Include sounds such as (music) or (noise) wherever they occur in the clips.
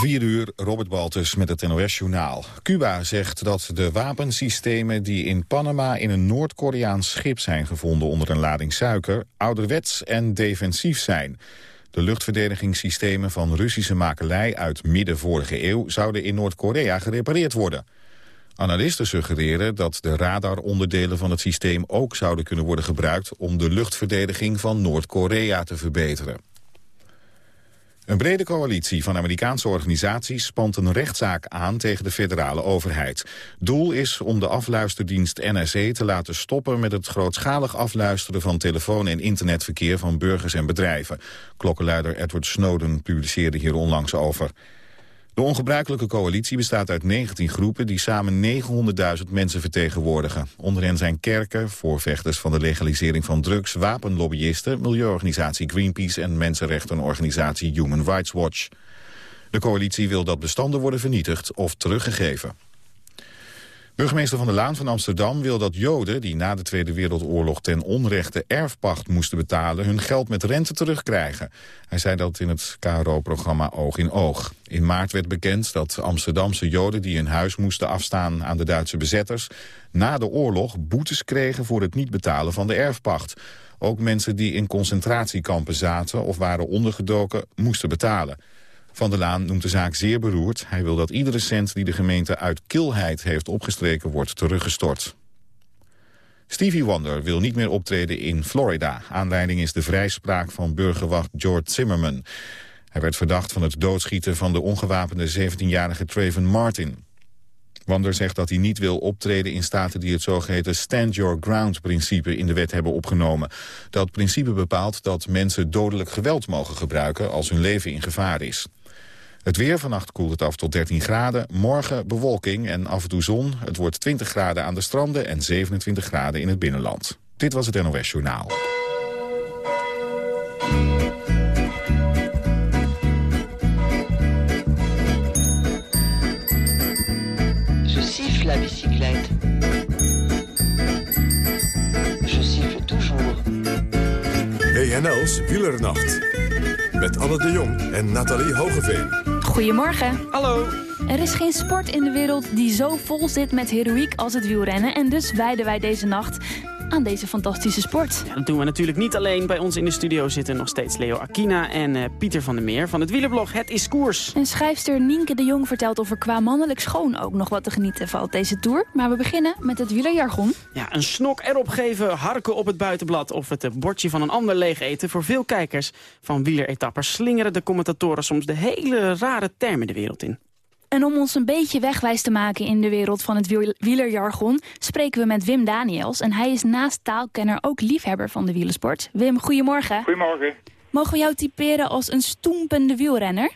4 uur, Robert Baltus met het NOS-journaal. Cuba zegt dat de wapensystemen die in Panama in een Noord-Koreaans schip zijn gevonden onder een lading suiker, ouderwets en defensief zijn. De luchtverdedigingssystemen van Russische makelij uit midden vorige eeuw zouden in Noord-Korea gerepareerd worden. Analisten suggereren dat de radaronderdelen van het systeem ook zouden kunnen worden gebruikt om de luchtverdediging van Noord-Korea te verbeteren. Een brede coalitie van Amerikaanse organisaties spant een rechtszaak aan tegen de federale overheid. Doel is om de afluisterdienst NSE te laten stoppen met het grootschalig afluisteren van telefoon- en internetverkeer van burgers en bedrijven. Klokkenluider Edward Snowden publiceerde hier onlangs over. De ongebruikelijke coalitie bestaat uit 19 groepen die samen 900.000 mensen vertegenwoordigen. Onder hen zijn kerken, voorvechters van de legalisering van drugs, wapenlobbyisten, milieuorganisatie Greenpeace en mensenrechtenorganisatie Human Rights Watch. De coalitie wil dat bestanden worden vernietigd of teruggegeven. Burgemeester Van der Laan van Amsterdam wil dat Joden... die na de Tweede Wereldoorlog ten onrechte erfpacht moesten betalen... hun geld met rente terugkrijgen. Hij zei dat in het KRO-programma Oog in Oog. In maart werd bekend dat Amsterdamse Joden die hun huis moesten afstaan... aan de Duitse bezetters... na de oorlog boetes kregen voor het niet betalen van de erfpacht. Ook mensen die in concentratiekampen zaten of waren ondergedoken... moesten betalen. Van der Laan noemt de zaak zeer beroerd. Hij wil dat iedere cent die de gemeente uit kilheid heeft opgestreken wordt teruggestort. Stevie Wonder wil niet meer optreden in Florida. Aanleiding is de vrijspraak van burgerwacht George Zimmerman. Hij werd verdacht van het doodschieten van de ongewapende 17-jarige Traven Martin. Wander zegt dat hij niet wil optreden in staten die het zogeheten stand your ground principe in de wet hebben opgenomen. Dat principe bepaalt dat mensen dodelijk geweld mogen gebruiken als hun leven in gevaar is. Het weer vannacht koelt het af tot 13 graden. Morgen bewolking en af en toe zon. Het wordt 20 graden aan de stranden en 27 graden in het binnenland. Dit was het NOS Journaal. Je siffle la bicyclette. Je siffle toujours. WNL's Wielernacht. Met Anne de Jong en Nathalie Hogeveen. Goedemorgen. Hallo. Er is geen sport in de wereld die zo vol zit met heroïek als het wielrennen. En dus wijden wij deze nacht aan deze fantastische sport. Ja, dat doen we natuurlijk niet alleen. Bij ons in de studio zitten nog steeds Leo Akina en uh, Pieter van der Meer van het wielerblog Het is Koers. En schrijfster Nienke de Jong vertelt of er qua mannelijk schoon ook nog wat te genieten valt deze tour. Maar we beginnen met het wielerjargon. Ja, een snok erop geven, harken op het buitenblad of het bordje van een ander leeg eten. Voor veel kijkers van wieleretappers slingeren de commentatoren soms de hele rare termen de wereld in. En om ons een beetje wegwijs te maken in de wereld van het wielerjargon... spreken we met Wim Daniels. En hij is naast taalkenner ook liefhebber van de wielersport. Wim, goedemorgen. Goedemorgen. Mogen we jou typeren als een stoempende wielrenner?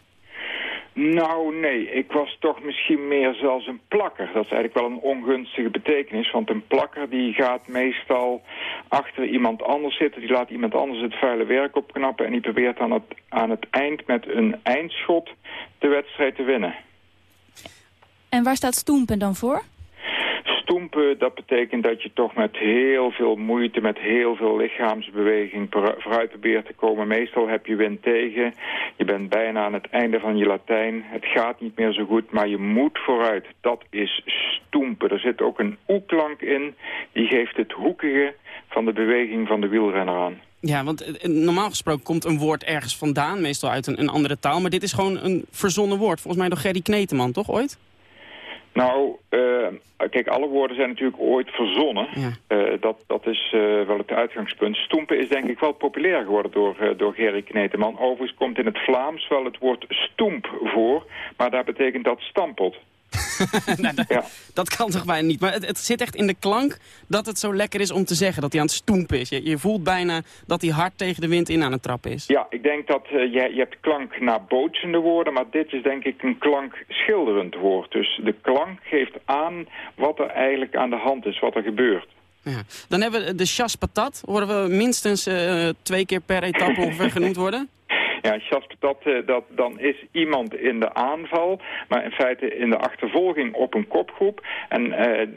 Nou, nee. Ik was toch misschien meer zelfs een plakker. Dat is eigenlijk wel een ongunstige betekenis. Want een plakker die gaat meestal achter iemand anders zitten. Die laat iemand anders het vuile werk opknappen. En die probeert aan het, aan het eind met een eindschot de wedstrijd te winnen. En waar staat stoempen dan voor? Stoempen, dat betekent dat je toch met heel veel moeite, met heel veel lichaamsbeweging vooruit probeert te komen. Meestal heb je wind tegen, je bent bijna aan het einde van je Latijn. Het gaat niet meer zo goed, maar je moet vooruit. Dat is stoempen. Er zit ook een oeklank in, die geeft het hoekige van de beweging van de wielrenner aan. Ja, want eh, normaal gesproken komt een woord ergens vandaan, meestal uit een, een andere taal. Maar dit is gewoon een verzonnen woord. Volgens mij door Gerry Kneteman, toch ooit? Nou, uh, kijk, alle woorden zijn natuurlijk ooit verzonnen. Ja. Uh, dat, dat is uh, wel het uitgangspunt. Stoempen is denk ik wel populair geworden door, door Gerry Kneteman. Overigens komt in het Vlaams wel het woord stoemp voor, maar daar betekent dat stampot. (laughs) nou, dat, ja. dat, kan toch bijna niet. Maar het, het, zit echt in de klank dat het zo lekker is om te zeggen. Dat hij aan het stoempen is. Je, je voelt bijna dat hij hard tegen de wind in aan het trappen is. Ja, ik denk dat uh, je, je hebt klank naar bootsende woorden. Maar dit is denk ik een klank schilderend woord. Dus de klank geeft aan wat er eigenlijk aan de hand is. Wat er gebeurt. Ja. Dan hebben we de chasse patat. Horen we minstens uh, twee keer per etappe ongeveer (laughs) genoemd worden. Ja, chasse patat, dat, dan is iemand in de aanval, maar in feite in de achtervolging op een kopgroep. En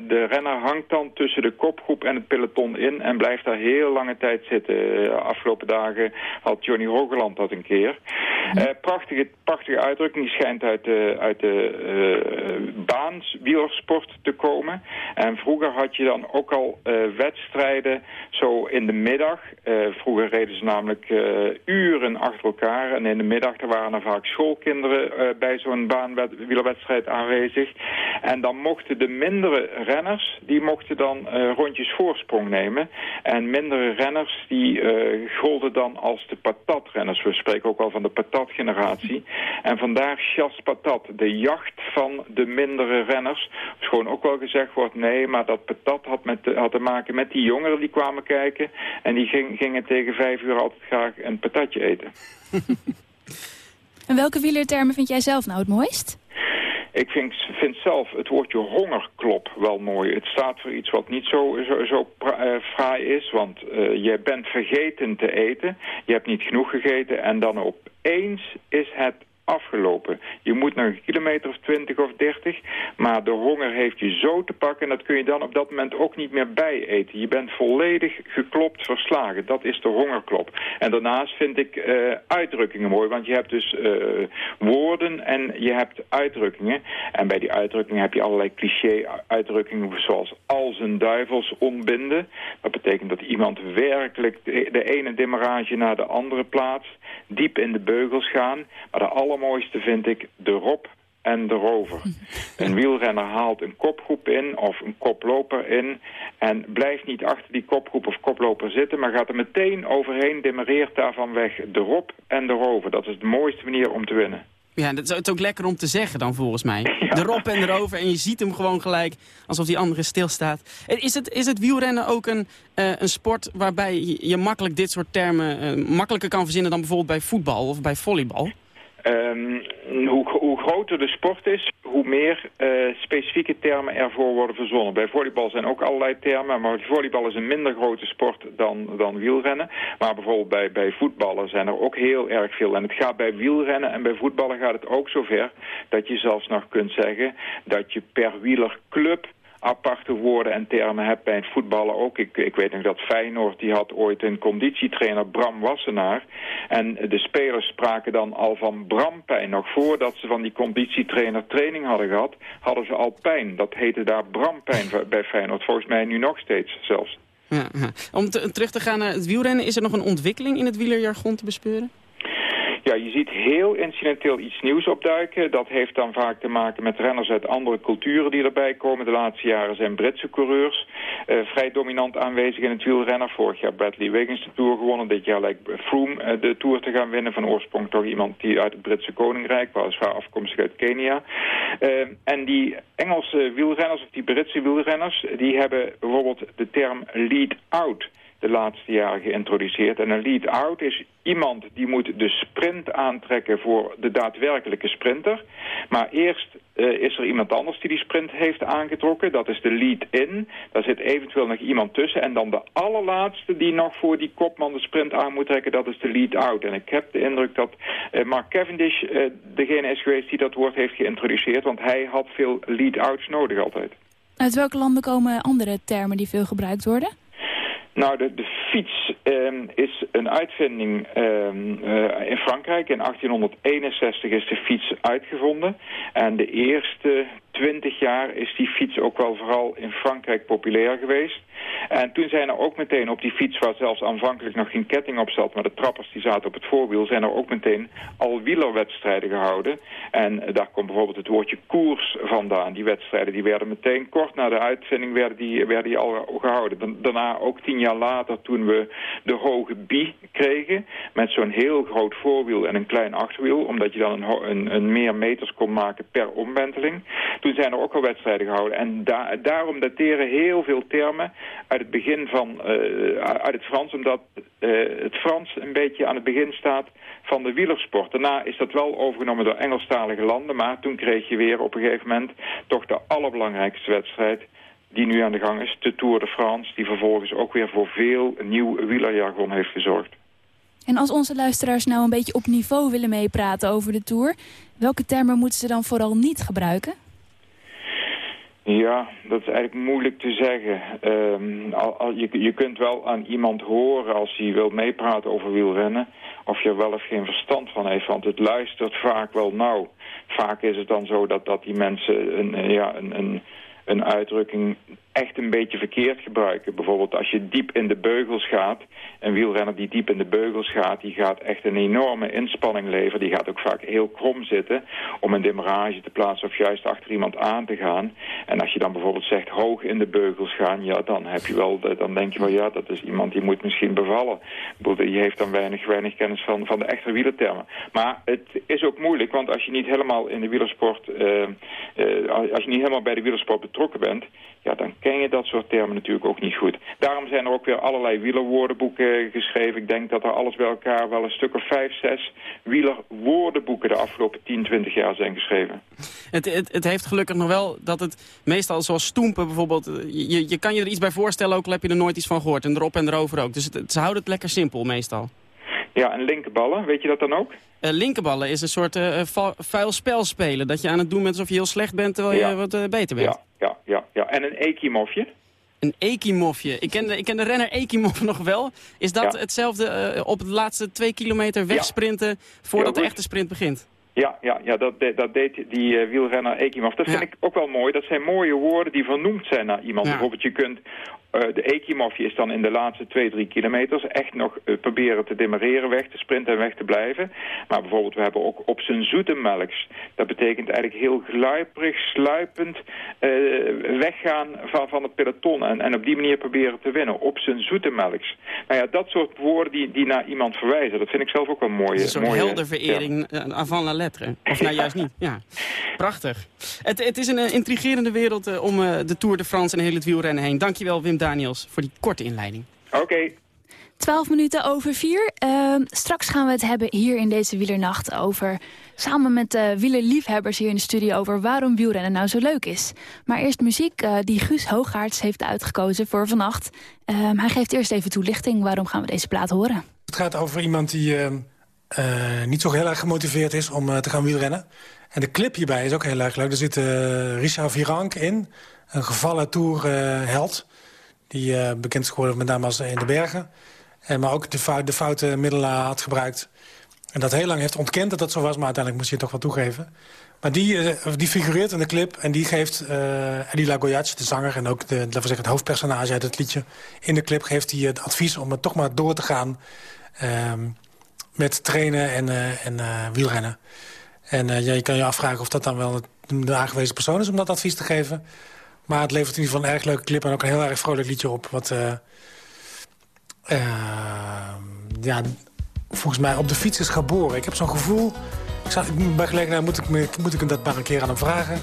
de renner hangt dan tussen de kopgroep en het peloton in en blijft daar heel lange tijd zitten. afgelopen dagen had Johnny Hogeland dat een keer. prachtige, prachtige uitdrukking, die schijnt uit de, uit de baanswielersport te komen. En vroeger had je dan ook al wedstrijden zo in de middag. vroeger reden ze namelijk uren achter elkaar. En in de middag er waren er vaak schoolkinderen bij zo'n baanwielerwedstrijd aanwezig. En dan mochten de mindere renners, die mochten dan rondjes voorsprong nemen. En mindere renners, die golden dan als de patatrenners. We spreken ook wel van de patatgeneratie. En vandaar chas patat, de jacht van de mindere renners. Schoon ook wel gezegd wordt, nee, maar dat patat had, met, had te maken met die jongeren die kwamen kijken. En die ging, gingen tegen vijf uur altijd graag een patatje eten. (laughs) (laughs) en welke wielertermen vind jij zelf nou het mooist? Ik vind, zelf het woordje hongerklop wel mooi. Het staat voor iets wat niet zo, zo, zo uh, fraai is. Want uh, je bent vergeten te eten. Je hebt niet genoeg gegeten. En dan opeens is het afgelopen. Je moet nog een kilometer of 20 of 30, maar de honger heeft je zo te pakken... en dat kun je dan op dat moment ook niet meer bijeten. Je bent volledig geklopt, verslagen. Dat is de hongerklop. En daarnaast vind ik uh, uitdrukkingen mooi, want je hebt dus uh, woorden en je hebt uitdrukkingen. En bij die uitdrukkingen heb je allerlei cliché-uitdrukkingen... zoals als een duivels ontbinden. Dat betekent dat iemand werkelijk de, de ene demarage naar de andere plaatst... diep in de beugels gaan, maar de alle allermooiste vind ik de Rob en de Rover. Een wielrenner haalt een kopgroep in of een koploper in... en blijft niet achter die kopgroep of koploper zitten... maar gaat er meteen overheen, demereert daarvan weg de Rob en de Rover. Dat is de mooiste manier om te winnen. Ja, dat is ook lekker om te zeggen dan volgens mij. (laughs) De Rob en de Rover en je ziet hem gewoon gelijk alsof die andere stilstaat. Is het, is het wielrennen ook een, uh, een sport waarbij je, makkelijk dit soort termen... Uh, makkelijker kan verzinnen dan bijvoorbeeld bij voetbal of bij volleybal? Um, hoe, hoe, groter de sport is, hoe meer uh, specifieke termen ervoor worden verzonnen. Bij volleybal zijn ook allerlei termen, maar volleybal is een minder grote sport dan, dan wielrennen. Maar bijvoorbeeld bij, bij voetballen zijn er ook heel erg veel. En het gaat bij wielrennen en bij voetballen gaat het ook zover dat je zelfs nog kunt zeggen dat je per wielerclub aparte woorden en termen hebt bij het voetballen ook. Ik, ik weet nog dat Feyenoord, die had ooit een conditietrainer Bram Wassenaar. En de spelers spraken dan al van brampijn. Nog voordat ze van die conditietrainer training hadden gehad, hadden ze al pijn. Dat heette daar brampijn bij Feyenoord. Volgens mij nu nog steeds zelfs. Ja, Om terug te gaan naar het wielrennen, is er nog een ontwikkeling in het wielerjargon te bespeuren? Ja, je ziet heel incidenteel iets nieuws opduiken. Dat heeft dan vaak te maken met renners uit andere culturen die erbij komen. De laatste jaren zijn Britse coureurs uh, vrij dominant aanwezig in het wielrennen. Vorig jaar Bradley Wiggins de Tour gewonnen. Dit jaar lijkt Froome uh, de Tour te gaan winnen. Van oorsprong toch iemand die uit het Britse Koninkrijk, weliswaar afkomstig uit Kenia. En die Engelse wielrenners, of die Britse wielrenners, die hebben bijvoorbeeld de term lead out de laatste jaren geïntroduceerd. En een lead-out is iemand die moet de sprint aantrekken voor de daadwerkelijke sprinter. Maar eerst uh, is er iemand anders die die sprint heeft aangetrokken. Dat is de lead-in. Daar zit eventueel nog iemand tussen. En dan de allerlaatste die nog voor die kopman de sprint aan moet trekken, dat is de lead-out. En ik heb de indruk dat uh, Mark Cavendish uh, degene is geweest die dat woord heeft geïntroduceerd. Want hij had veel lead-outs nodig altijd. Uit welke landen komen andere termen die veel gebruikt worden? Nou, de, de fiets um, is een uitvinding um, uh, in Frankrijk. In 1861 is de fiets uitgevonden. En de eerste 20 jaar is die fiets ook wel vooral in Frankrijk populair geweest. En toen zijn er ook meteen op die fiets, waar zelfs aanvankelijk nog geen ketting op zat, maar de trappers die zaten op het voorwiel, zijn er ook meteen al wielerwedstrijden gehouden. En daar komt bijvoorbeeld het woordje koers vandaan. Die wedstrijden die werden meteen kort na de uitvinding werden die, werden die al gehouden. Daarna ook tien jaar later toen we de hoge bie kregen, met zo'n heel groot voorwiel en een klein achterwiel, omdat je dan een, een meer meters kon maken per omwenteling. Toen zijn er ook al wedstrijden gehouden. En da daarom dateren heel veel termen uit het begin van, uh, uit het Frans, omdat uh, het Frans een beetje aan het begin staat van de wielersport. Daarna is dat wel overgenomen door Engelstalige landen, maar toen kreeg je weer op een gegeven moment toch de allerbelangrijkste wedstrijd die nu aan de gang is, de Tour de France, die vervolgens ook weer voor veel nieuw wielerjargon heeft gezorgd. En als onze luisteraars nou een beetje op niveau willen meepraten over de Tour... welke termen moeten ze dan vooral niet gebruiken? Ja, dat is eigenlijk moeilijk te zeggen. Ehm, al, je, je kunt wel aan iemand horen als hij wil meepraten over wielrennen... of je er wel of geen verstand van heeft, want het luistert vaak wel nauw. Vaak is het dan zo dat, dat die mensen een, ja, een, een, een uitdrukking echt een beetje verkeerd gebruiken. Bijvoorbeeld als je diep in de beugels gaat... een wielrenner die diep in de beugels gaat... die gaat echt een enorme inspanning leveren. Die gaat ook vaak heel krom zitten... om een demarrage te plaatsen of juist achter iemand aan te gaan. En als je dan bijvoorbeeld zegt hoog in de beugels gaan... ja, dan, heb je wel, dan denk je wel... ja, dat is iemand die moet misschien bevallen. Die heeft dan weinig, weinig kennis van, van de echte wielertermen. Maar het is ook moeilijk, want als je niet helemaal in de wielersport... Uh, uh, als je niet helemaal bij de wielersport betrokken bent... ja, dan ken je dat soort termen natuurlijk ook niet goed. Daarom zijn er ook weer allerlei wielerwoordenboeken geschreven. Ik denk dat er alles bij elkaar wel een stuk of vijf, zes wielerwoordenboeken de afgelopen 10, 20 jaar zijn geschreven. Het, het, het heeft gelukkig nog wel dat het meestal zoals stoempen bijvoorbeeld... Je, je kan je er iets bij voorstellen, ook al heb je er nooit iets van gehoord. En erop en erover ook. Dus het, ze houden het lekker simpel meestal. Ja, en linkerballen, weet je dat dan ook? Uh, linkerballen is een soort uh, vuil spel spelen. Dat je aan het doen bent alsof je heel slecht bent terwijl ja. je wat uh, beter bent. Ja, ja, ja, ja. En een ekimofje? Een ekimofje. Ik ken de, ik ken de renner Ekimov (laughs) nog wel. Is dat ja. hetzelfde op de laatste twee kilometer wegsprinten... Ja. voordat de echte sprint begint? Ja, ja, ja dat, dat deed die uh, wielrenner Ekimov. Dat vind ik ook wel mooi. Dat zijn mooie woorden die vernoemd zijn naar iemand. Bijvoorbeeld je kunt de Ekimofje is dan in de laatste twee, drie kilometers echt nog uh, proberen te demareren, weg te sprinten en weg te blijven. Maar bijvoorbeeld we hebben ook op zijn zoete melks. Dat betekent eigenlijk heel gluiperig, sluipend uh, weggaan van, van het peloton. En, en op die manier proberen te winnen. Op zijn zoete melks. Nou ja, dat soort woorden die, die naar iemand verwijzen. Dat vind ik zelf ook wel mooi. Een soort mooie, helderverering ja. avant la lettre. (laughs) Of nou juist niet. Ja, prachtig. Het, het is een intrigerende wereld om de Tour de France en heel het wielrennen heen. Dankjewel Wim Daniels voor die korte inleiding. Oké. Okay. 12 minuten over vier. Uh, straks gaan we het hebben hier in deze wielernacht over... samen met de uh, wielerliefhebbers hier in de studio... over waarom wielrennen nou zo leuk is. Maar eerst muziek uh, die Guus Hoogaerts heeft uitgekozen voor vannacht. Ehm, hij geeft eerst even toelichting. Waarom gaan we deze plaat horen? Het gaat over iemand die ehm, eh, niet zo heel erg gemotiveerd is om te gaan wielrennen. En de clip hierbij is ook heel erg leuk. Er zit Richard Virank in, een gevallen tourheld... Die uh, bekend is geworden met name als in de bergen. En, maar ook de, fout, de foute middelen had gebruikt. En dat heel lang heeft ontkend dat dat zo was. Maar uiteindelijk moest hij het toch wel toegeven. Maar die, uh, die figureert in de clip. En die geeft uh, Eddie Lagoyac, de zanger... en ook de, laten we zeggen, het hoofdpersonage uit het liedje... in de clip geeft hij het advies om het toch maar door te gaan... Um, met trainen en, en wielrennen. En ja, je kan je afvragen of dat dan wel de aangewezen persoon is... om dat advies te geven... Maar het levert in ieder geval een erg leuke clip... en ook een heel erg vrolijk liedje op. Wat uh, uh, ja, volgens mij op de fiets is geboren. Ik heb zo'n gevoel... Ik bij gelegenheid moet ik, me, moet ik dat maar een keer aan hem vragen...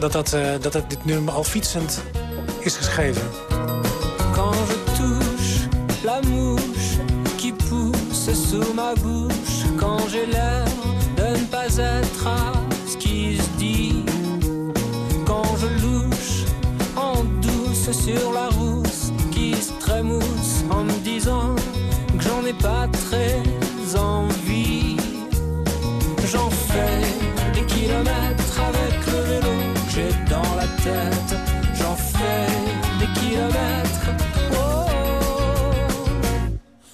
dat, dat, uh, dat dit nummer al fietsend is geschreven. Quand je touche la mouche qui pousse sous ma bouche Quand j'ai l'air de ne pas être à ce qui se dit sur la rousse qui se trémousse en me disant que j'en ai pas très envie. J'en fais des kilomètres avec le vélo que j'ai dans la tête. J'en fais des kilomètres. Oh,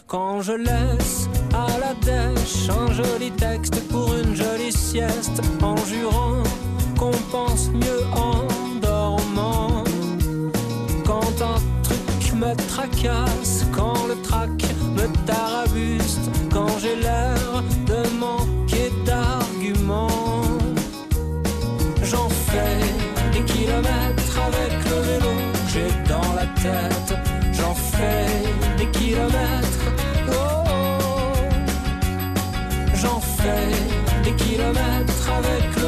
quand je laisse à la dèche un joli texte pour une jolie sieste en jurant qu'on pense mieux en tracasse, quand le trac me tarabuste, quand j'ai l'air de manquer d'arguments. J'en fais des kilomètres avec le vélo que j'ai dans la tête. J'en fais des kilomètres. Oh, J'en fais des kilomètres avec le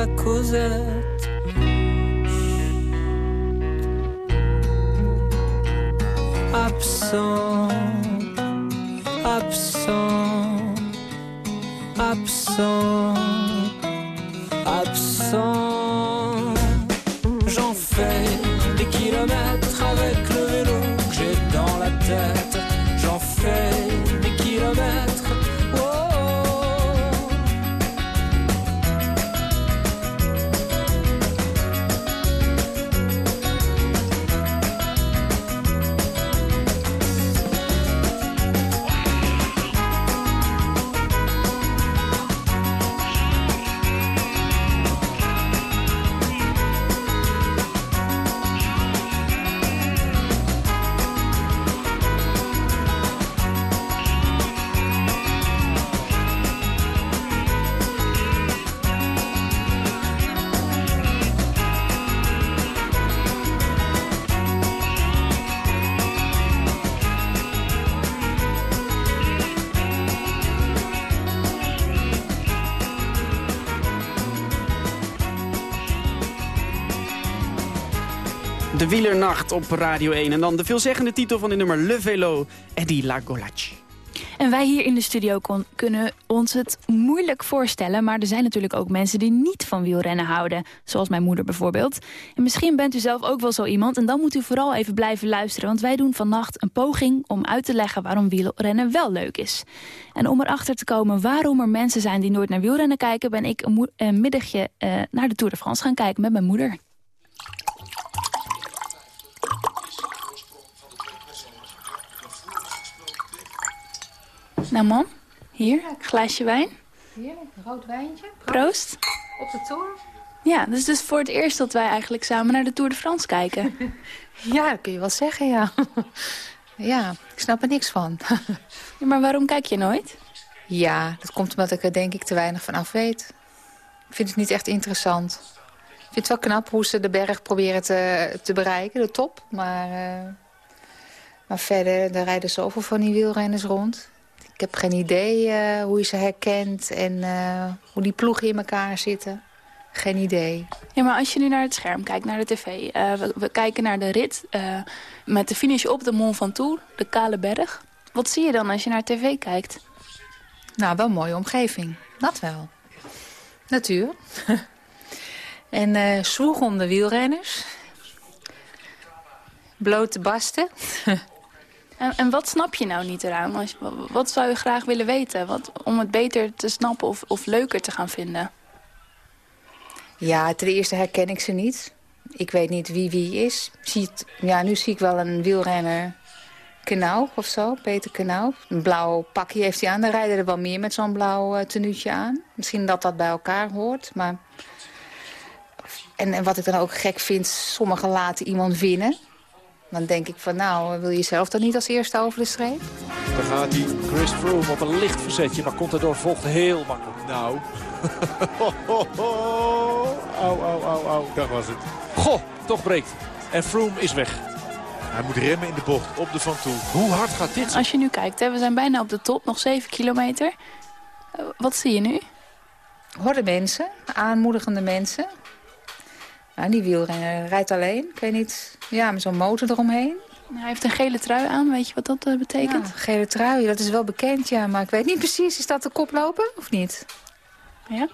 Absent, absent, absent, absent. Wielernacht op Radio 1. En dan de veelzeggende titel van de nummer Le Velo, Eddie Lagolac. En wij hier in de studio kon, kunnen ons het moeilijk voorstellen... maar er zijn natuurlijk ook mensen die niet van wielrennen houden. Zoals mijn moeder bijvoorbeeld. En misschien bent u zelf ook wel zo iemand... en dan moet u vooral even blijven luisteren... want wij doen vannacht een poging om uit te leggen... waarom wielrennen wel leuk is. En om erachter te komen waarom er mensen zijn die nooit naar wielrennen kijken... ben ik een middagje eh, naar de Tour de France gaan kijken met mijn moeder. Nou man, hier, glaasje wijn. Heerlijk, rood wijntje. Proost. Op de tour. Ja, dus is voor het eerst dat wij eigenlijk samen naar de Tour de France kijken. (laughs) Ja, dat kun je wel zeggen, ja. (laughs) ja, ik snap er niks van. (laughs) Ja, maar waarom kijk je nooit? ja, dat komt omdat ik er denk ik te weinig van af weet. Ik vind het niet echt interessant. Ik vind het wel knap hoe ze de berg proberen te, te bereiken, de top. Maar, eh, maar verder, er rijden zoveel van die wielrenners rond. Ik heb geen idee eh, hoe je ze herkent en eh, hoe die ploegen in elkaar zitten. Geen idee. Ja, maar als je nu naar het scherm kijkt, naar de tv. eh, we, we kijken naar de rit met de finish op de Mont Ventoux, de Kale Berg. Wat zie je dan als je naar tv kijkt? Nou, wel een mooie omgeving. Dat wel. Natuur. (laughs) en eh zwoegende wielrenners. Blote basten. (laughs) En, en wat snap je nou niet eraan? Wat zou je graag willen weten? Om het beter te snappen of, of leuker te gaan vinden? Ja, ten eerste herken ik ze niet. Ik weet niet wie wie is. Ziet, ja, nu zie ik wel een wielrenner Knauf of zo, Peter Knauf. Een blauw pakje heeft hij aan. Dan rijden er wel meer met zo'n blauw eh, tenuutje aan. Misschien dat dat bij elkaar hoort, maar... En, en wat ik dan ook gek vind, sommigen laten iemand winnen. Dan denk ik van, nou, wil je zelf dan niet als eerste over de streep? Dan gaat hij Chris Froome op een licht verzetje, maar Contador volgt heel makkelijk. Nou. (laughs) au, au, au, au. Dat was het. Goh, toch breekt. En Froome is weg. Hij moet remmen in de bocht op de Van Toe. Hoe hard gaat dit? Als je nu kijkt, hè, we zijn bijna op de top, nog 7 kilometer. Eh, wat zie je nu? Hoorde mensen, aanmoedigende mensen. Nou, die wielrenner rijdt alleen. Ik weet niet, ja, met zo'n motor eromheen. Hij heeft een gele trui aan, weet je wat dat eh, betekent? Ja, gele trui, dat is wel bekend, ja. Maar ik weet niet precies, is dat de koploper of niet? Ja.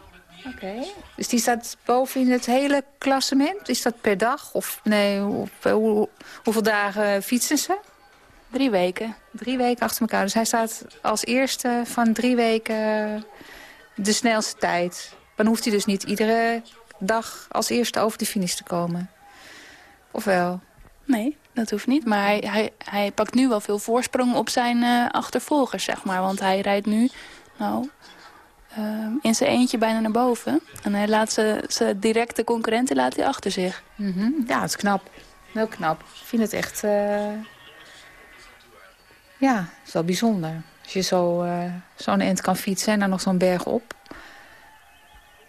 Oké. Dus die staat boven in het hele klassement? Is dat per dag? Of nee, hoe, hoe- hoeveel dagen fietsen ze? Drie weken. Drie weken achter elkaar. Dus hij staat als eerste van drie weken de snelste tijd. Dan hoeft hij dus niet iedere dag als eerste over de finish te komen. Of wel? Nee, dat hoeft niet. Maar hij, hij, hij pakt nu wel veel voorsprong op zijn eh, achtervolgers, zeg maar. Want hij rijdt nu, nou, eh, in zijn eentje bijna naar boven. En hij laat ze- zijn directe concurrenten laat hij achter zich. Mhm. Ja, dat is knap. Heel knap. Ik vind het echt... eh, Ja, het is wel bijzonder. Als je zo, eh, zo'n eind kan fietsen en dan nog zo'n berg op.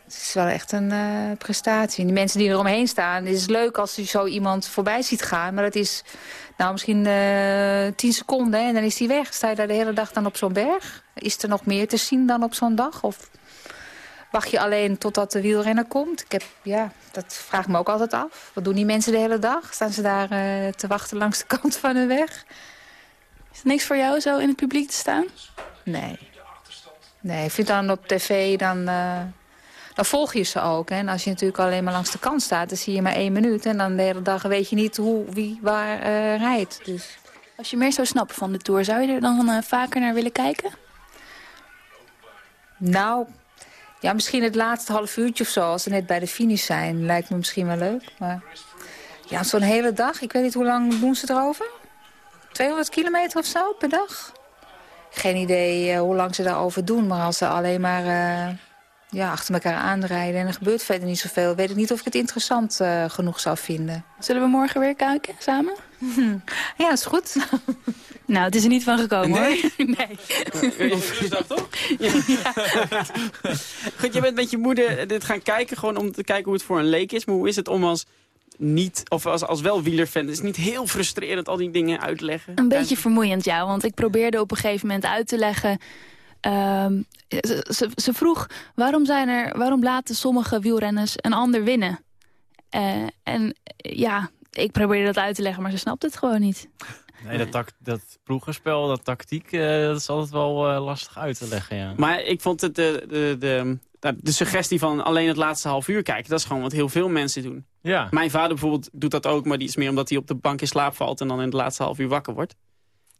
Het is wel echt een uh, prestatie. Die mensen die eromheen staan, het is leuk als je zo iemand voorbij ziet gaan. Maar dat is nou misschien uh, tien seconden en dan is die weg. Sta je daar de hele dag dan op zo'n berg? Is er nog meer te zien dan op zo'n dag? Of wacht je alleen totdat de wielrenner komt? Ik heb, ja, dat vraag ik me ook altijd af. Wat doen die mensen de hele dag? Staan ze daar uh, te wachten langs de (laughs) kant van hun weg? Is er niks voor jou zo in het publiek te staan? Nee. Nee, ik vind dan op tv, dan, uh, dan volg je ze ook. Hè. En als je natuurlijk alleen maar langs de kant staat, dan zie je maar één minuut. En dan de hele dag weet je niet hoe, wie, waar uh, rijdt. Dus. Als je meer zou snappen van de Tour, zou je er dan uh, vaker naar willen kijken? Nou, ja, misschien het laatste half uurtje of zo, als ze net bij de finish zijn, lijkt me misschien wel leuk. Maar ja, zo'n hele dag, ik weet niet hoe lang doen ze erover? 200 kilometer of zo per dag? Geen idee uh, hoe lang ze daarover doen, maar als ze alleen maar uh, ja, achter elkaar aanrijden en er gebeurt verder niet zoveel, weet ik niet of ik het interessant uh, genoeg zou vinden. Zullen we morgen weer kijken samen? (laughs) Ja, is goed. (laughs) Nou, het is er niet van gekomen nee? hoor. (laughs) Nee. Toch? Ja. Goed, je bent met je moeder dit gaan kijken, gewoon om te kijken hoe het voor een leek is. Maar hoe is het om als niet, of als, als wel wielerfan, het is niet heel frustrerend al die dingen uitleggen? Een beetje vermoeiend, ja. Want ik probeerde op een gegeven moment uit te leggen... Um, ze, ze, vroeg, waarom, zijn er, waarom laten sommige wielrenners een ander winnen? Uh, en ja, ik probeerde dat uit te leggen, maar ze snapt het gewoon niet. Nee, dat, tak, dat ploegenspel, dat tactiek, uh, dat is altijd wel uh, lastig uit te leggen, ja. Maar ik vond het de, de, de, de, de suggestie van alleen het laatste half uur kijken... dat is gewoon wat heel veel mensen doen. Ja. Mijn vader bijvoorbeeld doet dat ook, maar die is meer omdat hij op de bank in slaap valt... en dan in het laatste half uur wakker wordt.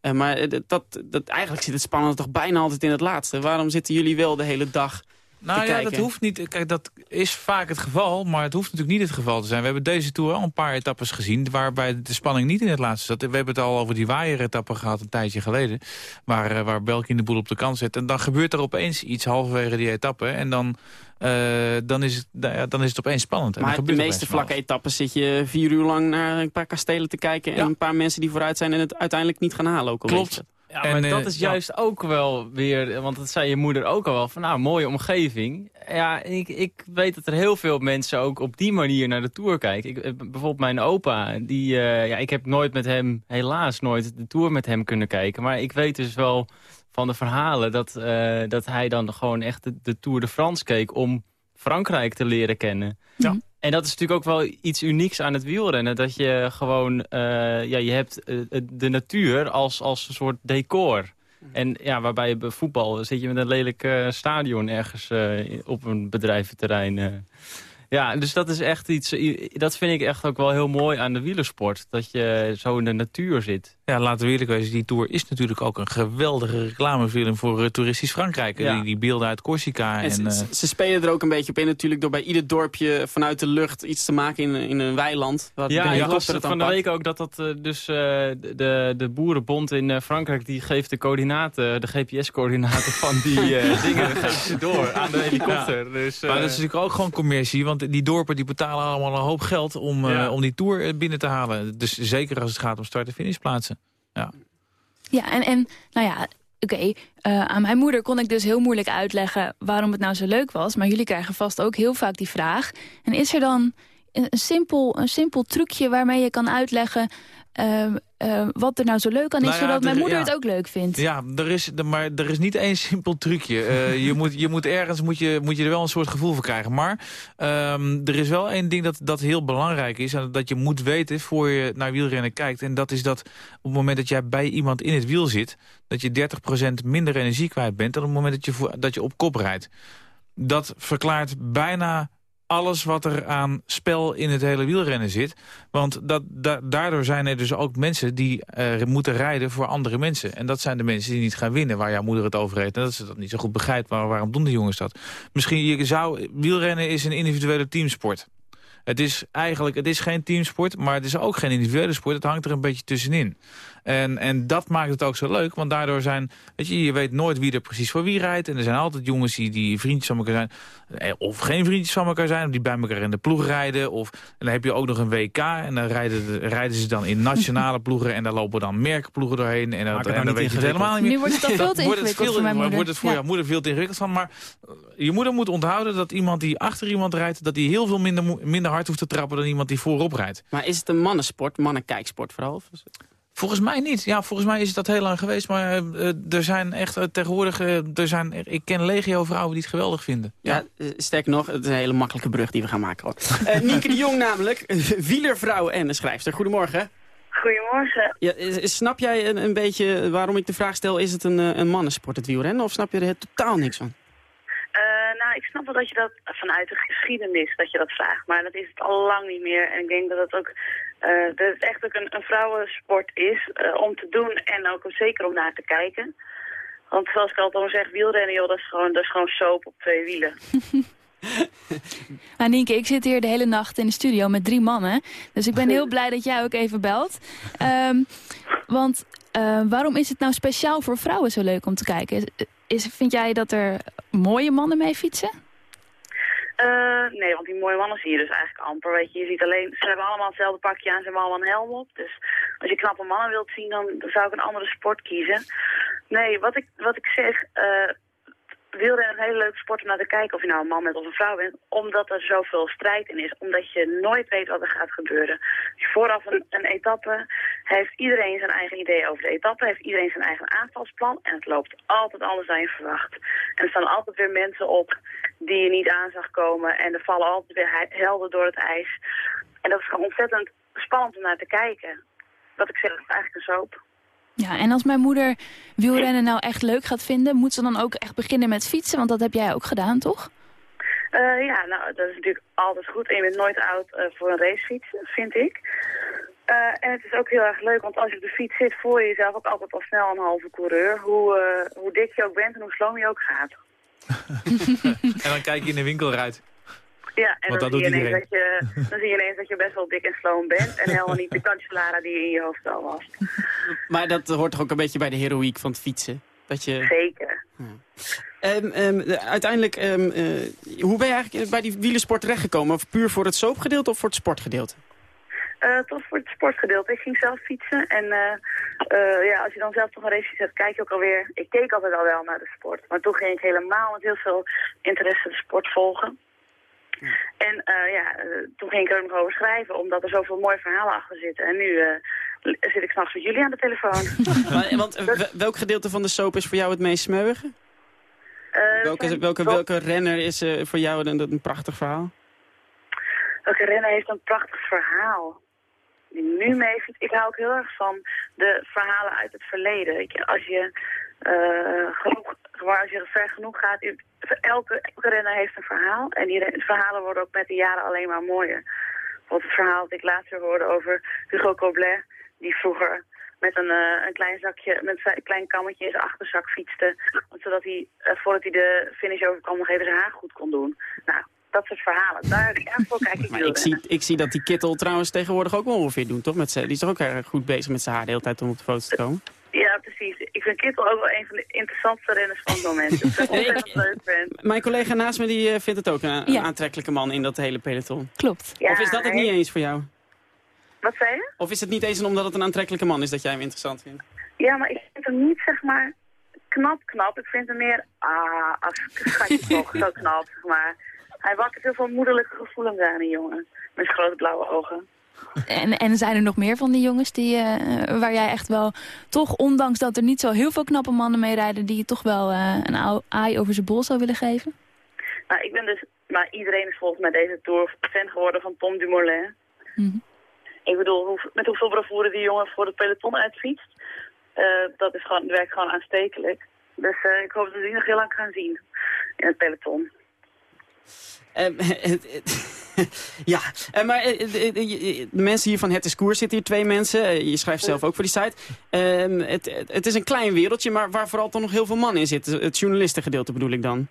Uh, maar dat, dat, eigenlijk zit het spannende toch bijna altijd in het laatste. Waarom zitten jullie wel de hele dag nou ja, kijken. dat hoeft niet. Kijk, dat is vaak het geval, maar het hoeft natuurlijk niet het geval te zijn. We hebben deze Tour al een paar etappes gezien... waarbij de spanning niet in het laatste zat. We hebben het al over die waaier-etappe gehad een tijdje geleden... waar, uh, waar Belkin de boel op de kant zet. En dan gebeurt er opeens iets halverwege die etappe... en dan, dan, is, het, ja, dan is het opeens spannend. Maar de meeste vlakke etappes zit je vier uur lang naar een paar kastelen te kijken... en Ja. een paar mensen die vooruit zijn en het uiteindelijk niet gaan halen. Ook al Klopt. Ja, En, maar dat eh, is ja. juist ook wel weer, want dat zei je moeder ook al wel, van nou, mooie omgeving. Ja, ik, ik weet dat er heel veel mensen ook op die manier naar de Tour kijken. Ik, eh, bijvoorbeeld mijn opa, die, eh, ja, ik heb nooit met hem, helaas nooit de Tour met hem kunnen kijken. Maar ik weet dus wel van de verhalen dat, eh, dat hij dan gewoon echt de, de Tour de France keek om Frankrijk te leren kennen. Ja. En dat is natuurlijk ook wel iets unieks aan het wielrennen. Dat je gewoon, eh, ja, je hebt eh, de natuur als, als een soort decor. En ja, waarbij je bij voetbal zit je met een lelijk stadion ergens op een bedrijventerrein. Ja, dus dat is echt iets, dat vind ik echt ook wel heel mooi aan de wielersport. Dat je zo in de natuur zit. Ja, laten we eerlijk wezen, die Tour is natuurlijk ook een geweldige reclamefilm voor eh, toeristisch Frankrijk. Ja. Die, die beelden uit Corsica. En En, ze, eh, ze- ze spelen er ook een beetje op in natuurlijk door bij ieder dorpje vanuit de lucht iets te maken in, in een weiland. Wat Ja, ik las het van de week ook dat dat eh, dus eh, de, de boerenbond in eh, Frankrijk... die geeft de coördinaten, de GPS-coördinaten van die eh, (laughs) dingen geeft ze door aan de helikopter. Dus, eh, maar dat is natuurlijk ook gewoon commercie, want die dorpen die betalen allemaal een hoop geld om, eh, Ja. om die Tour binnen te halen. Dus zeker als het gaat om start- en finishplaatsen. Ja. Ja, en, en nou ja, oké. eh, aan mijn moeder kon ik dus heel moeilijk uitleggen waarom het nou zo leuk was. Maar jullie krijgen vast ook heel vaak die vraag. En is er dan een, simpel, een simpel trucje waarmee je kan uitleggen... eh, eh, wat er nou zo leuk aan is, Nou ja, zodat mijn er- moeder ja. het ook leuk vindt. Ja, er is, er- maar er is niet één simpel trucje. Eh, (laughs) je, moet, je moet ergens moet je, moet je er wel een soort gevoel voor krijgen. Maar ehm, er is wel één ding dat, dat heel belangrijk is. En dat je moet weten voor je naar wielrennen kijkt. En dat is dat op het moment dat jij bij iemand in het wiel zit... dat je 30% minder energie kwijt bent... dan op het moment dat je, voor- dat je op kop rijdt. Dat verklaart bijna alles wat er aan spel in het hele wielrennen zit. Want dat, da- daardoor zijn er dus ook mensen die eh, moeten rijden voor andere mensen. En dat zijn de mensen die niet gaan winnen, waar jouw moeder het over heeft. En dat ze dat niet zo goed begrijpt, maar waarom doen de jongens dat? Misschien je zou, wielrennen is een individuele teamsport. Het is eigenlijk het is geen teamsport, maar het is ook geen individuele sport. Het hangt er een beetje tussenin. En, en dat maakt het ook zo leuk, want daardoor zijn... Weet je, je weet nooit wie er precies voor wie rijdt. En er zijn altijd jongens die, die vriendjes van elkaar zijn. eh, Of geen vriendjes van elkaar zijn, of die bij elkaar in de ploeg rijden. Of, en dan heb je ook nog een WK. En dan rijden, de- rijden ze dan in nationale (laughs) ploegen. En daar lopen dan merkploegen doorheen. En, dat, en nou dan weet je het helemaal niet meer. Nu wordt het veel (laughs) te Wordt het ingewikkeld veel- voor mijn moeder. Wordt het voor Ja. jouw moeder veel te ingewikkeld van. Maar eh, je moeder moet onthouden dat iemand die achter iemand rijdt... dat die heel veel minder, minder hard hoeft te trappen dan iemand die voorop rijdt. Maar is het een mannensport, mannenkijksport vooral? Volgens mij niet. Ja, volgens mij is het dat heel lang geweest. Maar eh, er zijn echt eh, tegenwoordig... eh, er zijn, ik ken legio vrouwen die het geweldig vinden. Ja, sterker nog, het is een hele makkelijke brug die we gaan maken. hoor. Eh, Nienke de Jong namelijk, (laughs) wielervrouw en een schrijfster. Goedemorgen. Goedemorgen. Ja, snap jij een, een beetje waarom ik de vraag stel, is het een, een mannensport, het wielrennen? Of snap je er totaal niks van? Eh, nou, ik snap wel dat je dat vanuit de geschiedenis dat je dat vraagt, maar dat is het al lang niet meer. En ik denk dat het ook eh, dat het echt ook een, een vrouwensport is eh, om te doen en ook zeker om naar te kijken. Want zoals ik altijd al zeg, wielrennen, joh, dat is gewoon, dat is gewoon soap op twee wielen. Maar (laughs) Nienke, ik zit hier de hele nacht in de studio met drie mannen. Dus ik ben heel (laughs) blij dat jij ook even belt. Ehm, want eh, waarom is het nou speciaal voor vrouwen zo leuk om te kijken? Is, is- vind jij dat er mooie mannen mee fietsen? Eh, nee, want die mooie mannen zie je dus eigenlijk amper. Weet je, je ziet alleen, ze hebben allemaal hetzelfde pakje aan, ze hebben allemaal een helm op. Dus als je knappe mannen wilt zien, dan, dan zou ik een andere sport kiezen. Nee, wat ik, wat ik zeg, eh wielrennen een hele leuke sport om naar te kijken, of je nou een man bent of een vrouw bent, omdat er zoveel strijd in is. Omdat je nooit weet wat er gaat gebeuren. Vooraf een, een etappe heeft iedereen zijn eigen idee over de etappe, heeft iedereen zijn eigen aanvalsplan en het loopt altijd anders dan je verwacht. En er staan altijd weer mensen op die je niet aan zag komen en er vallen altijd weer he- helden door het ijs. En dat is gewoon ontzettend spannend om naar te kijken. Wat ik zeg, is eigenlijk een soap. Ja, en als mijn moeder wielrennen nou echt leuk gaat vinden... moet ze dan ook echt beginnen met fietsen? Want dat heb jij ook gedaan, toch? Eh, ja, nou, dat is natuurlijk altijd goed. En je bent nooit oud eh, voor een racefiets, vind ik. Eh, en het is ook heel erg leuk, want als je op de fiets zit, voel je jezelf ook altijd al snel een halve coureur. Hoe, eh, hoe dik je ook bent en hoe sloom je ook gaat. (laughs) (laughs) En dan kijk je in de winkelruit. Ja, en Want dan dat zie, je doet ineens dat je, (laughs) dan zie je ineens dat je best wel dik en sloom bent. En helemaal niet de cancellara die je in je hoofd al was. (laughs) Maar dat hoort toch ook een beetje bij de heroïek van het fietsen? Dat je... Zeker. Ehm, ehm, de- uiteindelijk, ehm, eh, hoe ben je eigenlijk bij die wielersport terechtgekomen? Of puur voor het soapgedeelte of voor het sportgedeelte? Eh toch voor het sportgedeelte. Ik ging zelf fietsen. En eh, eh, ja, als je dan zelf toch een race hebt, kijk je ook alweer... Ik keek altijd al wel naar de sport. Maar toen ging ik helemaal met heel veel interesse de sport volgen. En eh, ja, eh, toen ging ik er nog over schrijven, omdat er zoveel mooie verhalen achter zitten. En nu eh, zit ik s'nachts met jullie aan de telefoon. (laughs) Maar, want wel- welk gedeelte van de soap is voor jou het meest smeuïge? Eh, Welke, welke, welke renner is voor jou een, een prachtig verhaal? Welke renner heeft een prachtig verhaal? Die nu mee. Ik hou ook heel erg van de verhalen uit het verleden. Ik, als je genoeg, gewoon als je ver genoeg gaat, elke, elke renner heeft een verhaal. En die verhalen worden ook met de jaren alleen maar mooier. Bijvoorbeeld het verhaal dat ik laatst hoorde over Hugo Coblet, die vroeger met een, eh, een klein zakje, met een klein kammetje in zijn achterzak fietste. Zodat hij, eh, voordat hij de finish overkwam, nog even zijn haar goed kon doen. Nou, dat soort verhalen. Daar, daarvoor kijk ik Maar ik zie, ik zie dat die Kittel trouwens tegenwoordig ook wel ongeveer doen, toch? Met die is toch ook erg goed bezig met zijn haar de hele tijd om op de foto te komen? Ja, precies. Ik vind Kittel ook wel een van de interessantste renners van het moment. Ik- (laughs) ontzettend leuk vind. Mijn collega naast me die eh, vindt het ook een, een Ja. aantrekkelijke man in dat hele peloton. Klopt. of is dat het niet eens voor jou? Wat zei je? Of is het niet eens omdat het een aantrekkelijke man is dat jij hem interessant vindt? Ja, maar ik vind hem niet, zeg maar, knap knap. Ik vind hem meer, ah, als schatje toch, (laughs) zo knap, zeg maar. Hij wakkert heel veel moederlijke gevoelens aan, die jongen. Met zijn grote blauwe ogen. En, en zijn er nog meer van die jongens die, eh, waar jij echt wel... toch, ondanks dat er niet zo heel veel knappe mannen mee rijden... die je toch wel eh, een aai over zijn bol zou willen geven? Nou, ik ben dus, maar iedereen is volgens mij deze Tour fan geworden van Tom Dumoulin. Mhm. Ik bedoel, hoe, met hoeveel bravoure die jongen voor het peloton uitfietst. eh, dat is gewoon, werkt gewoon aanstekelijk. Dus ik hoop dat we die nog heel lang gaan zien in het peloton. Ehm, (laughs) (laughs) ja, eh, maar eh, de, mensen hier van Het is Koers zitten hier twee mensen. Eh, je schrijft zelf ook voor die site. Ehm, het, het, is een klein wereldje, maar waar vooral toch nog heel veel mannen in zitten. Het journalistengedeelte bedoel ik dan.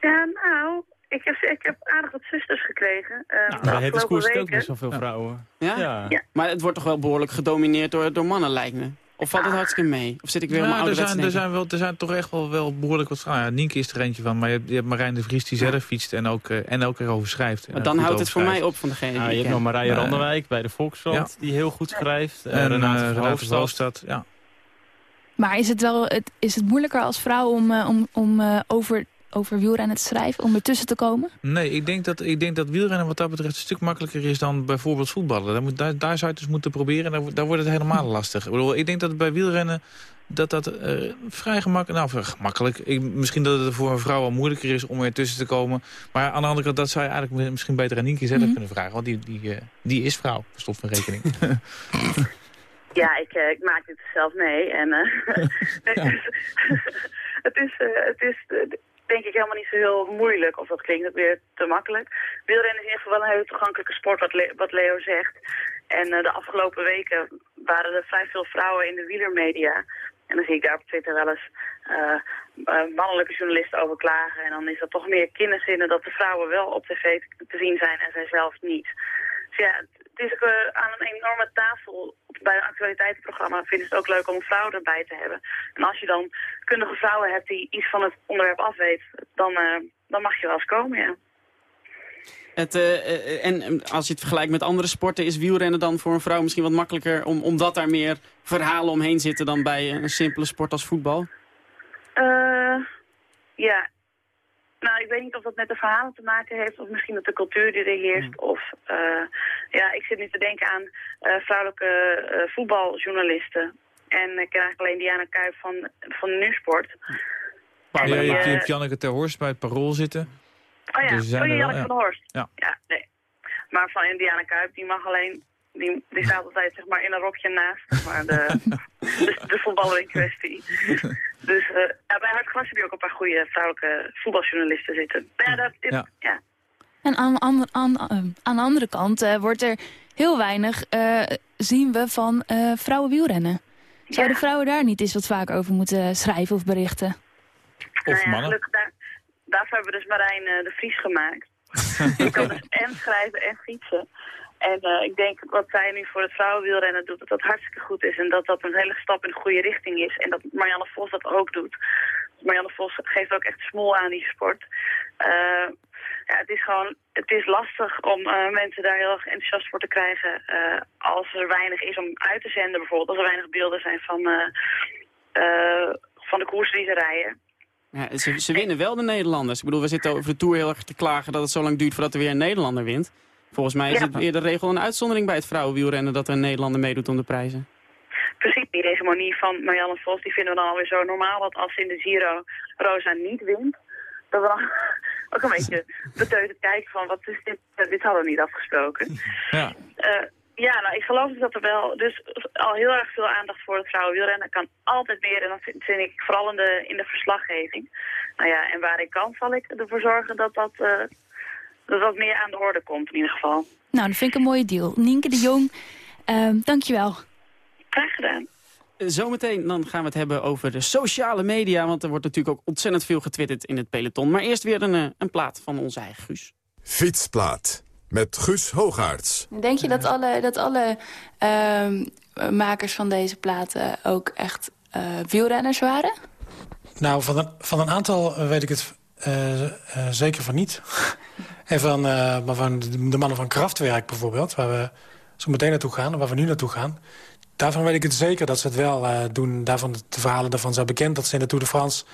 Ja, nou, ik heb, ik heb aardig wat zusters gekregen. Uh, Nou, de bij het afgelopen scoort ook best wel veel vrouwen. Ja? Ja. Maar het wordt toch wel behoorlijk gedomineerd door, door mannen, lijkt me. Of valt het hartstikke mee? Of zit ik weer Ja, helemaal er, ouderwets zijn, er, zijn wel, er zijn toch echt wel, wel behoorlijk wat vrouwen. Ja, Nienke is er eentje van, maar je hebt, je hebt Marijn de Vries die zelf fietst en ook, eh, en ook erover schrijft. en Maar er dan houdt over het voor schrijft. mij op van degene die Ja, je hebt nog Marije Nee. Randerwijk bij de Volkskrant, die heel goed schrijft. Eh, En Renate van Renate Hoofdstad. Ja. Maar is het, wel, het, is het moeilijker als vrouw om, eh, om, om eh, over, over wielrennen te schrijven? Om ertussen te komen? Nee, ik denk, dat, ik denk dat wielrennen wat dat betreft een stuk makkelijker is dan bijvoorbeeld voetballen. Daar, moet, daar, daar zou je het dus moeten proberen en daar, wo- daar wordt het helemaal lastig. Ik, bedoel, ik denk dat het bij wielrennen dat dat eh, vrij gemakkelijk... Nou, gemakkelijk. Ik, misschien dat het voor een vrouw wel moeilijker is om ertussen te komen. Maar aan de andere kant, dat zou je eigenlijk misschien beter aan Nienke zelf Mhm. kunnen vragen. Want die, die, eh, die is vrouw, stop van rekening. (laughs) Ja, ik, eh, ik maak dit zelf mee. En, eh, (laughs) (laughs) het is, eh, het is denk ik helemaal niet zo heel moeilijk. Of dat klinkt ook weer te makkelijk. Wielrennen is in ieder geval wel een hele toegankelijke sport, wat, wat Leo zegt. En eh, de afgelopen weken waren er vrij veel vrouwen in de wielermedia. En dan zie ik daar op Twitter wel eens eh, eh, mannelijke journalisten over klagen. En dan is dat toch meer kinderzinnen dat de vrouwen wel op tv te zien zijn en zij zelf niet. Dus ja, is ook eh, aan een enorme tafel bij een actualiteitenprogramma vinden ze het ook leuk om een vrouw erbij te hebben. En als je dan kundige vrouwen hebt die iets van het onderwerp afweet, dan, eh, dan mag je wel eens komen, ja. Het, eh, en als je het vergelijkt met andere sporten, is wielrennen dan voor een vrouw misschien wat makkelijker, om, omdat daar meer verhalen omheen zitten dan bij een simpele sport als voetbal? Eh, ja. Nou, ik weet niet of dat met de verhalen te maken heeft, of misschien met de cultuur die er heerst. Of, eh, ja, ik zit nu te denken aan eh, vrouwelijke eh, voetbaljournalisten. En ik ken eigenlijk alleen Diana Kuip van, van Nusport. Ja, je, hebt, Janneke ter Horst bij het Parool zitten. Oh ja, Dus zijn oh, er wel, Janneke ja. van der Horst. Ja. ja, nee. Maar van Diana Kuip, die mag alleen... Die, die staat altijd zeg maar, in een rokje naast zeg maar, de, (laughs) de, de voetballer in kwestie. Dus eh, ja, bij Hartgras heb je ook een paar goede vrouwelijke voetbaljournalisten zitten. Maar ja, dat, is- Ja. ja. En aan, aan, aan, eh, aan de andere kant eh, wordt er heel weinig, eh, zien we, van eh vrouwen wielrennen. Zouden vrouwen daar niet eens wat vaker over moeten schrijven of berichten? nou ja, gelukkig daar, daarvoor hebben we dus Marijn de Vries gemaakt. (laughs) Die kan dus (laughs) en schrijven en fietsen. En eh, ik denk wat zij nu voor het vrouwenwielrennen doet, dat dat hartstikke goed is. En dat dat een hele stap in de goede richting is. En dat Marianne Vos dat ook doet. Marianne Vos geeft ook echt smoel aan die sport. Eh, ja, het is gewoon, het is lastig om eh, mensen daar heel erg enthousiast voor te krijgen. als er weinig is om uit te zenden bijvoorbeeld. Als er weinig beelden zijn van, van de koers die ze rijden. Ja, ze, ze winnen wel de Nederlanders. Ik bedoel, we zitten over de Tour heel erg te klagen dat het zo lang duurt voordat er weer een Nederlander wint. Volgens mij is Ja. het eerder regel een uitzondering bij het vrouwenwielrennen dat er een Nederlander meedoet om de prijzen. Precies, die hegemonie van Marianne Vos, die vinden we dan alweer zo normaal. Dat als in de Giro Rosa niet wint, dat we dan (laughs) ook een beetje (laughs) beteuterd kijken van wat is dit, dit hadden we niet afgesproken. (laughs) Ja. Eh, ja, nou, ik geloof dus dat er wel dus al heel erg veel aandacht voor het vrouwenwielrennen kan altijd meer. En dat vind, vind ik vooral in de, in de verslaggeving. Nou ja, en waar ik kan, zal ik ervoor zorgen dat dat, eh, dat dat meer aan de orde komt in ieder geval. Nou, dat vind ik een mooie deal. Nienke de Jong, eh, dankjewel. Graag gedaan. Zometeen dan gaan we het hebben over de sociale media, want er wordt natuurlijk ook ontzettend veel getwitterd in het peloton. Maar eerst weer een, eh, een plaat van onze eigen Guus. Fietsplaat met Guus Hoogaerts. Denk je dat alle, dat alle ehm, makers van deze platen ook echt eh, wielrenners waren? Nou, van een, van een aantal eh, weet ik het eh, eh, zeker van niet. (laughs) en van, eh, maar van de, mannen van Kraftwerk bijvoorbeeld... waar we zo meteen naartoe gaan, waar we nu naartoe gaan... daarvan weet ik het zeker dat ze het wel doen. Daarvan, de verhalen daarvan zijn bekend dat ze in de Tour de France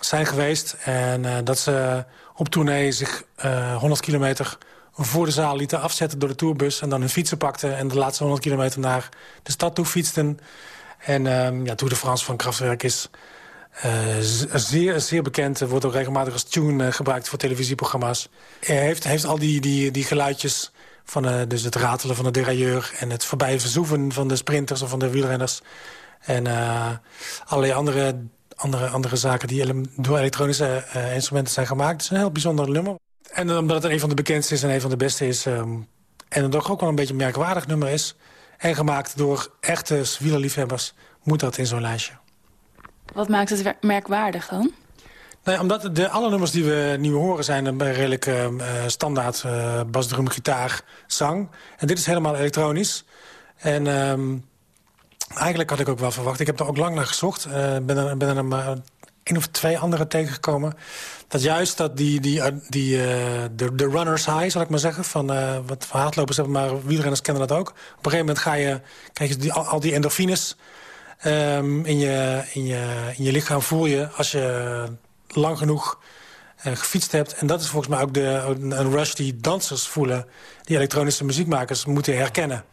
zijn geweest... en dat ze op tournee zich eh 100 kilometer voor de zaal lieten afzetten door de tourbus... en dan hun fietsen pakten en de laatste 100 kilometer naar de stad toe fietsten. En ehm, ja, Tour de France van Kraftwerk is zeer, zeer bekend. Er wordt ook regelmatig als tune eh, gebruikt voor televisieprogramma's. Hij heeft, heeft al die, die, die geluidjes van eh, dus het ratelen van de derailleur... en het voorbij verzoeven van de sprinters of van de wielrenners. En eh, allerlei andere, andere, andere zaken die door elektronische eh, instrumenten zijn gemaakt. Het is een heel bijzonder nummer. En omdat het een van de bekendste is en een van de beste is... ehm, en het toch ook wel een beetje een merkwaardig nummer is... en gemaakt door echte wielerliefhebbers... moet dat in zo'n lijstje. Wat maakt het merkwaardig dan? Nee, omdat de, alle nummers die we nu horen zijn een redelijk uh, standaard uh, bas, drum, gitaar, zang. En dit is helemaal elektronisch. En um, eigenlijk had ik ook wel verwacht. Ik heb er ook lang naar gezocht. Uh, ben er, ben er maar één of twee andere tegengekomen. Dat juist dat die, die, die, de, de runners high, zal ik maar zeggen... van wat van hardlopers hebben, maar wielrenners kennen dat ook. Op een gegeven moment ga je, krijg je die, al, al die endorfines... Um, in, je, in, je, in je lichaam voel je als je lang genoeg uh, gefietst hebt. En dat is volgens mij ook de, een rush die dansers voelen... die elektronische muziekmakers moeten herkennen.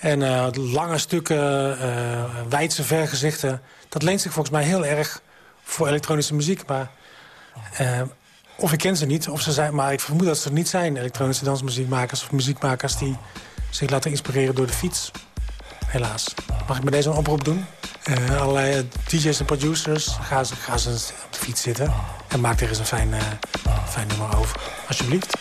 En uh, lange stukken, uh, wijdse vergezichten... dat leent zich volgens mij heel erg voor elektronische muziek. Maar, of ik ken ze niet, of ze zijn, maar ik vermoed dat ze niet zijn... elektronische dansmuziekmakers of muziekmakers... die zich laten inspireren door de fiets. Helaas. Mag ik met deze een oproep doen? Uh, allerlei DJ's en producers, ga ze, ga ze op de fiets zitten... en maak er eens een fijn, uh, fijn nummer over. Alsjeblieft.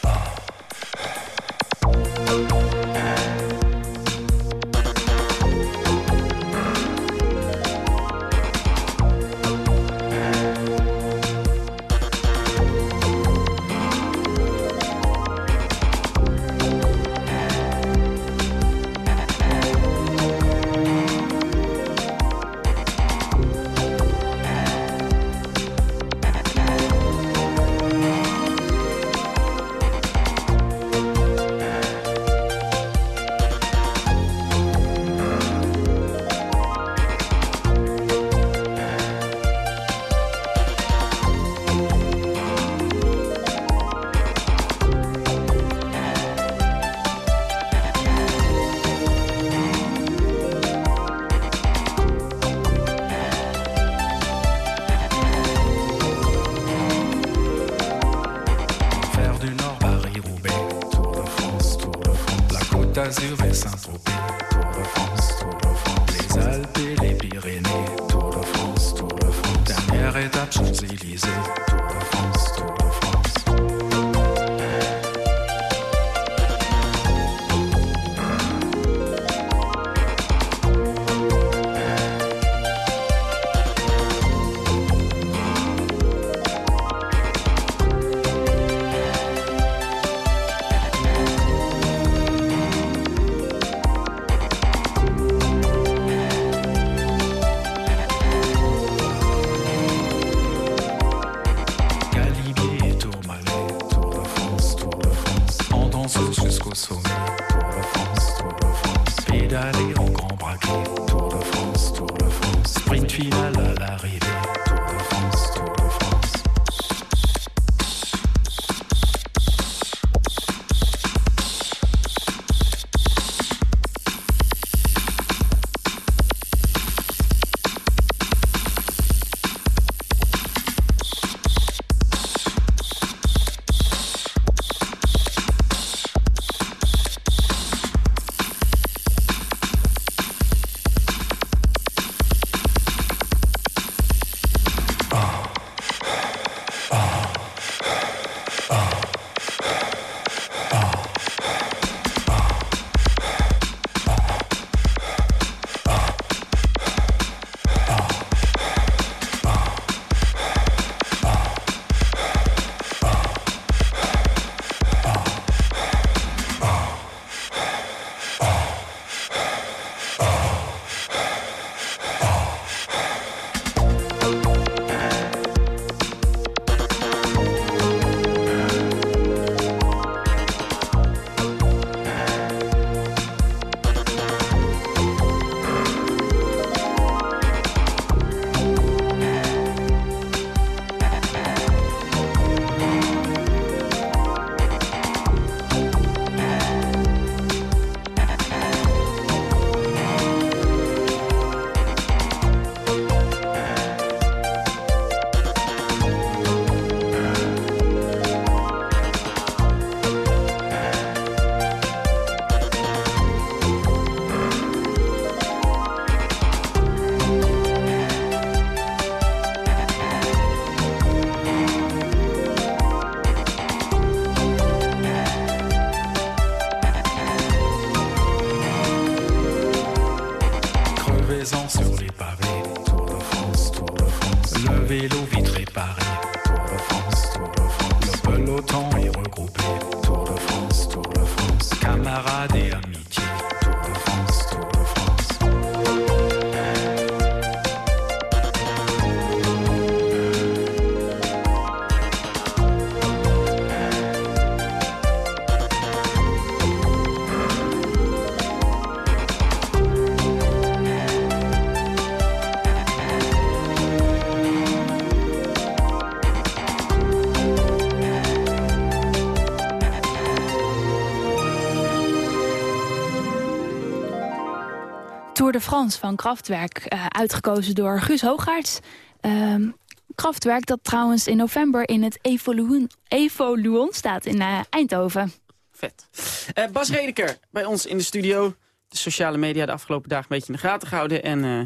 France van Kraftwerk, eh, uitgekozen door Guus Hoogaerts. Ehm, Kraftwerk dat trouwens in november in het Evoluon, Evoluon staat in eh, Eindhoven. Vet. Eh, Bas Redeker, bij ons in de studio. De sociale media de afgelopen dagen een beetje in de gaten gehouden. En eh,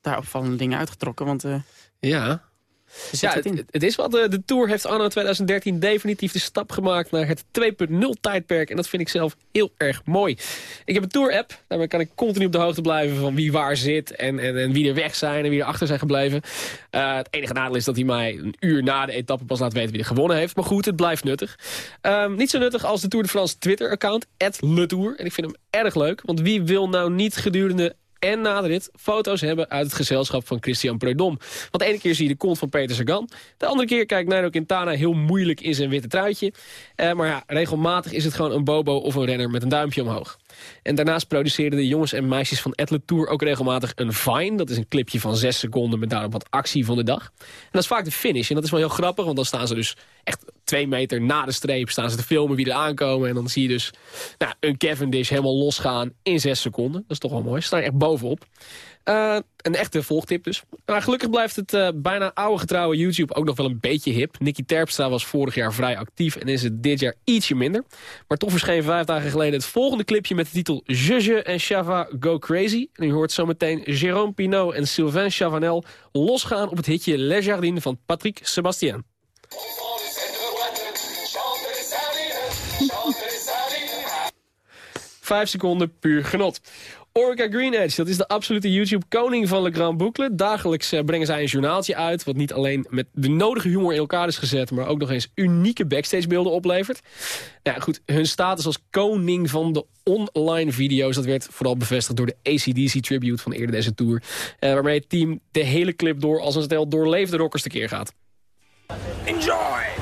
daar opvallende dingen uitgetrokken. Want eh, Ja. Ja, het is wat. De, de Tour heeft anno 2013 definitief de stap gemaakt naar het 2.0 tijdperk. En dat vind ik zelf heel erg mooi. Ik heb een Tour-app. Daarmee kan ik continu op de hoogte blijven van wie waar zit. En, en, en wie er weg zijn en wie er achter zijn gebleven. Eh, het enige nadeel is dat hij mij een uur na de etappe pas laat weten wie er gewonnen heeft. Maar goed, het blijft nuttig. Ehm, niet zo nuttig als de Tour de France Twitter-account. @letour. En ik vind hem erg leuk. Want wie wil nou niet gedurende en na de rit foto's hebben uit het gezelschap van Christian Prudhomme. Want de ene keer zie je de kont van Peter Sagan. De andere keer kijkt Nairo Quintana heel moeilijk in zijn witte truitje. Eh, maar ja, regelmatig is het gewoon een bobo of een renner met een duimpje omhoog. En daarnaast produceren de jongens en meisjes van Atlet Tour ook regelmatig een Vine. Dat is een clipje van 6 seconden met daarop wat actie van de dag. En dat is vaak de finish. En dat is wel heel grappig, want dan staan ze dus echt twee meter na de streep... staan ze te filmen wie er aankomen. En dan zie je dus nou, een Cavendish helemaal losgaan in 6 seconden. Dat is toch wel mooi. Ze staan echt bovenop. Eh, een echte volgtip dus. Maar gelukkig blijft het eh, bijna oude getrouwe YouTube ook nog wel een beetje hip. Nicky Terpstra was vorig jaar vrij actief en is het dit jaar ietsje minder. Maar toch verscheen vijf dagen geleden het volgende clipje met de titel Je, Je en Chava Go Crazy. En u hoort zometeen Jérôme Pinot en Sylvain Chavanel losgaan op het hitje Les Jardines van Patrick Sébastien. Vijf seconden puur genot. Orca Green Edge, dat is de absolute YouTube-koning van Le Grand Boucle. Dagelijks eh, brengen zij een journaaltje uit... wat niet alleen met de nodige humor in elkaar is gezet... maar ook nog eens unieke backstagebeelden oplevert. Nou ja, goed, hun status als koning van de online video's... dat werd vooral bevestigd door de ACDC Tribute van eerder deze tour... eh, waarmee het team de hele clip door als een stel doorleefde rockers tekeer gaat. Enjoy!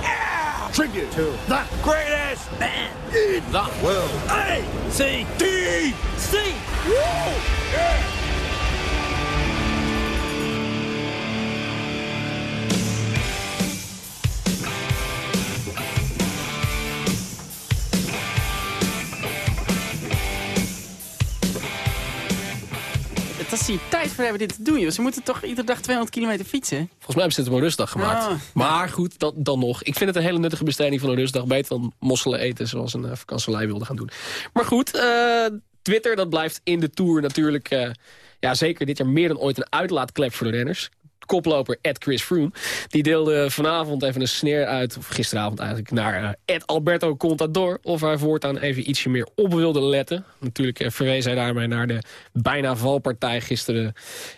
Tribute to the greatest man in the world. A C D C. Woo! Yeah! Dat is hier tijd voor hebben dit te doen, joh. Ze moeten toch iedere dag 200 kilometer fietsen? Volgens mij hebben ze het een rustdag gemaakt. Ah. Maar goed, dat, dan nog. Ik vind het een hele nuttige besteding van een rustdag. Beter dan mosselen eten zoals een uh, wilde gaan doen. Maar goed, eh, Twitter dat blijft in de Tour natuurlijk... eh, ja, zeker dit jaar meer dan ooit een uitlaatklep voor de renners. Koploper Ed Chris Froome. Die deelde vanavond even een sneer uit, of gisteravond eigenlijk, naar uh, Ed Alberto Contador. Of hij voortaan even ietsje meer op wilde letten. Natuurlijk uh, verwees hij daarmee naar de bijna valpartij gisteren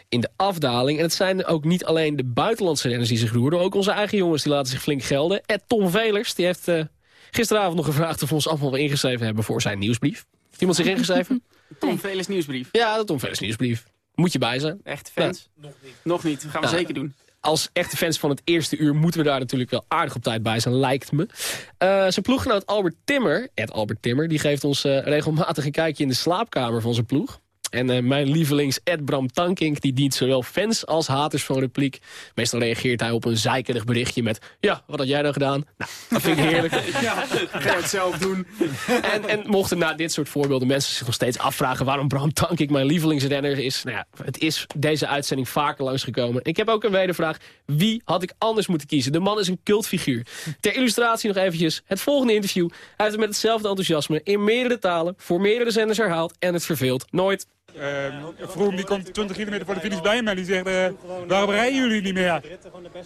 in de afdaling. En het zijn ook niet alleen de buitenlandse renners die zich roeren. Ook onze eigen jongens die laten zich flink gelden. Ed Tom Velers, die heeft uh, gisteravond nog gevraagd of we ons allemaal ingeschreven hebben voor zijn nieuwsbrief. Heeft iemand zich ingeschreven? Tom Velers nieuwsbrief. Ja, de Tom Velers nieuwsbrief. Moet je bij zijn. Echte fans? Nog niet. Nog niet. Dat gaan we Nou, zeker doen. Als echte fans van het eerste uur moeten we daar natuurlijk wel aardig op tijd bij zijn, lijkt me. Uh, zijn ploeggenoot Albert Timmer, Ed Albert Timmer, die geeft ons uh, regelmatig een kijkje in de slaapkamer van zijn ploeg. En uh, mijn lievelings Ed Bram Tankink, die dient zowel fans als haters van repliek. Meestal reageert hij op een zeikerig berichtje met... Ja, wat had jij dan gedaan? Nou, dat vind ik heerlijk. (laughs) ja, ga het zelf doen. (laughs) en, en mochten na dit soort voorbeelden mensen zich nog steeds afvragen... waarom Bram Tankink mijn lievelingsrenner is... Nou ja, het is deze uitzending vaker langsgekomen. Ik heb ook een wedervraag. Wie had ik anders moeten kiezen? De man is een cultfiguur. Ter illustratie nog eventjes het volgende interview. Hij heeft het met hetzelfde enthousiasme in meerdere talen... voor meerdere zenders herhaald en het verveelt nooit. Uh, Vroom die komt 20 kilometer voor de finish bij me en die zegt, uh, waarom rijden jullie niet meer? Ik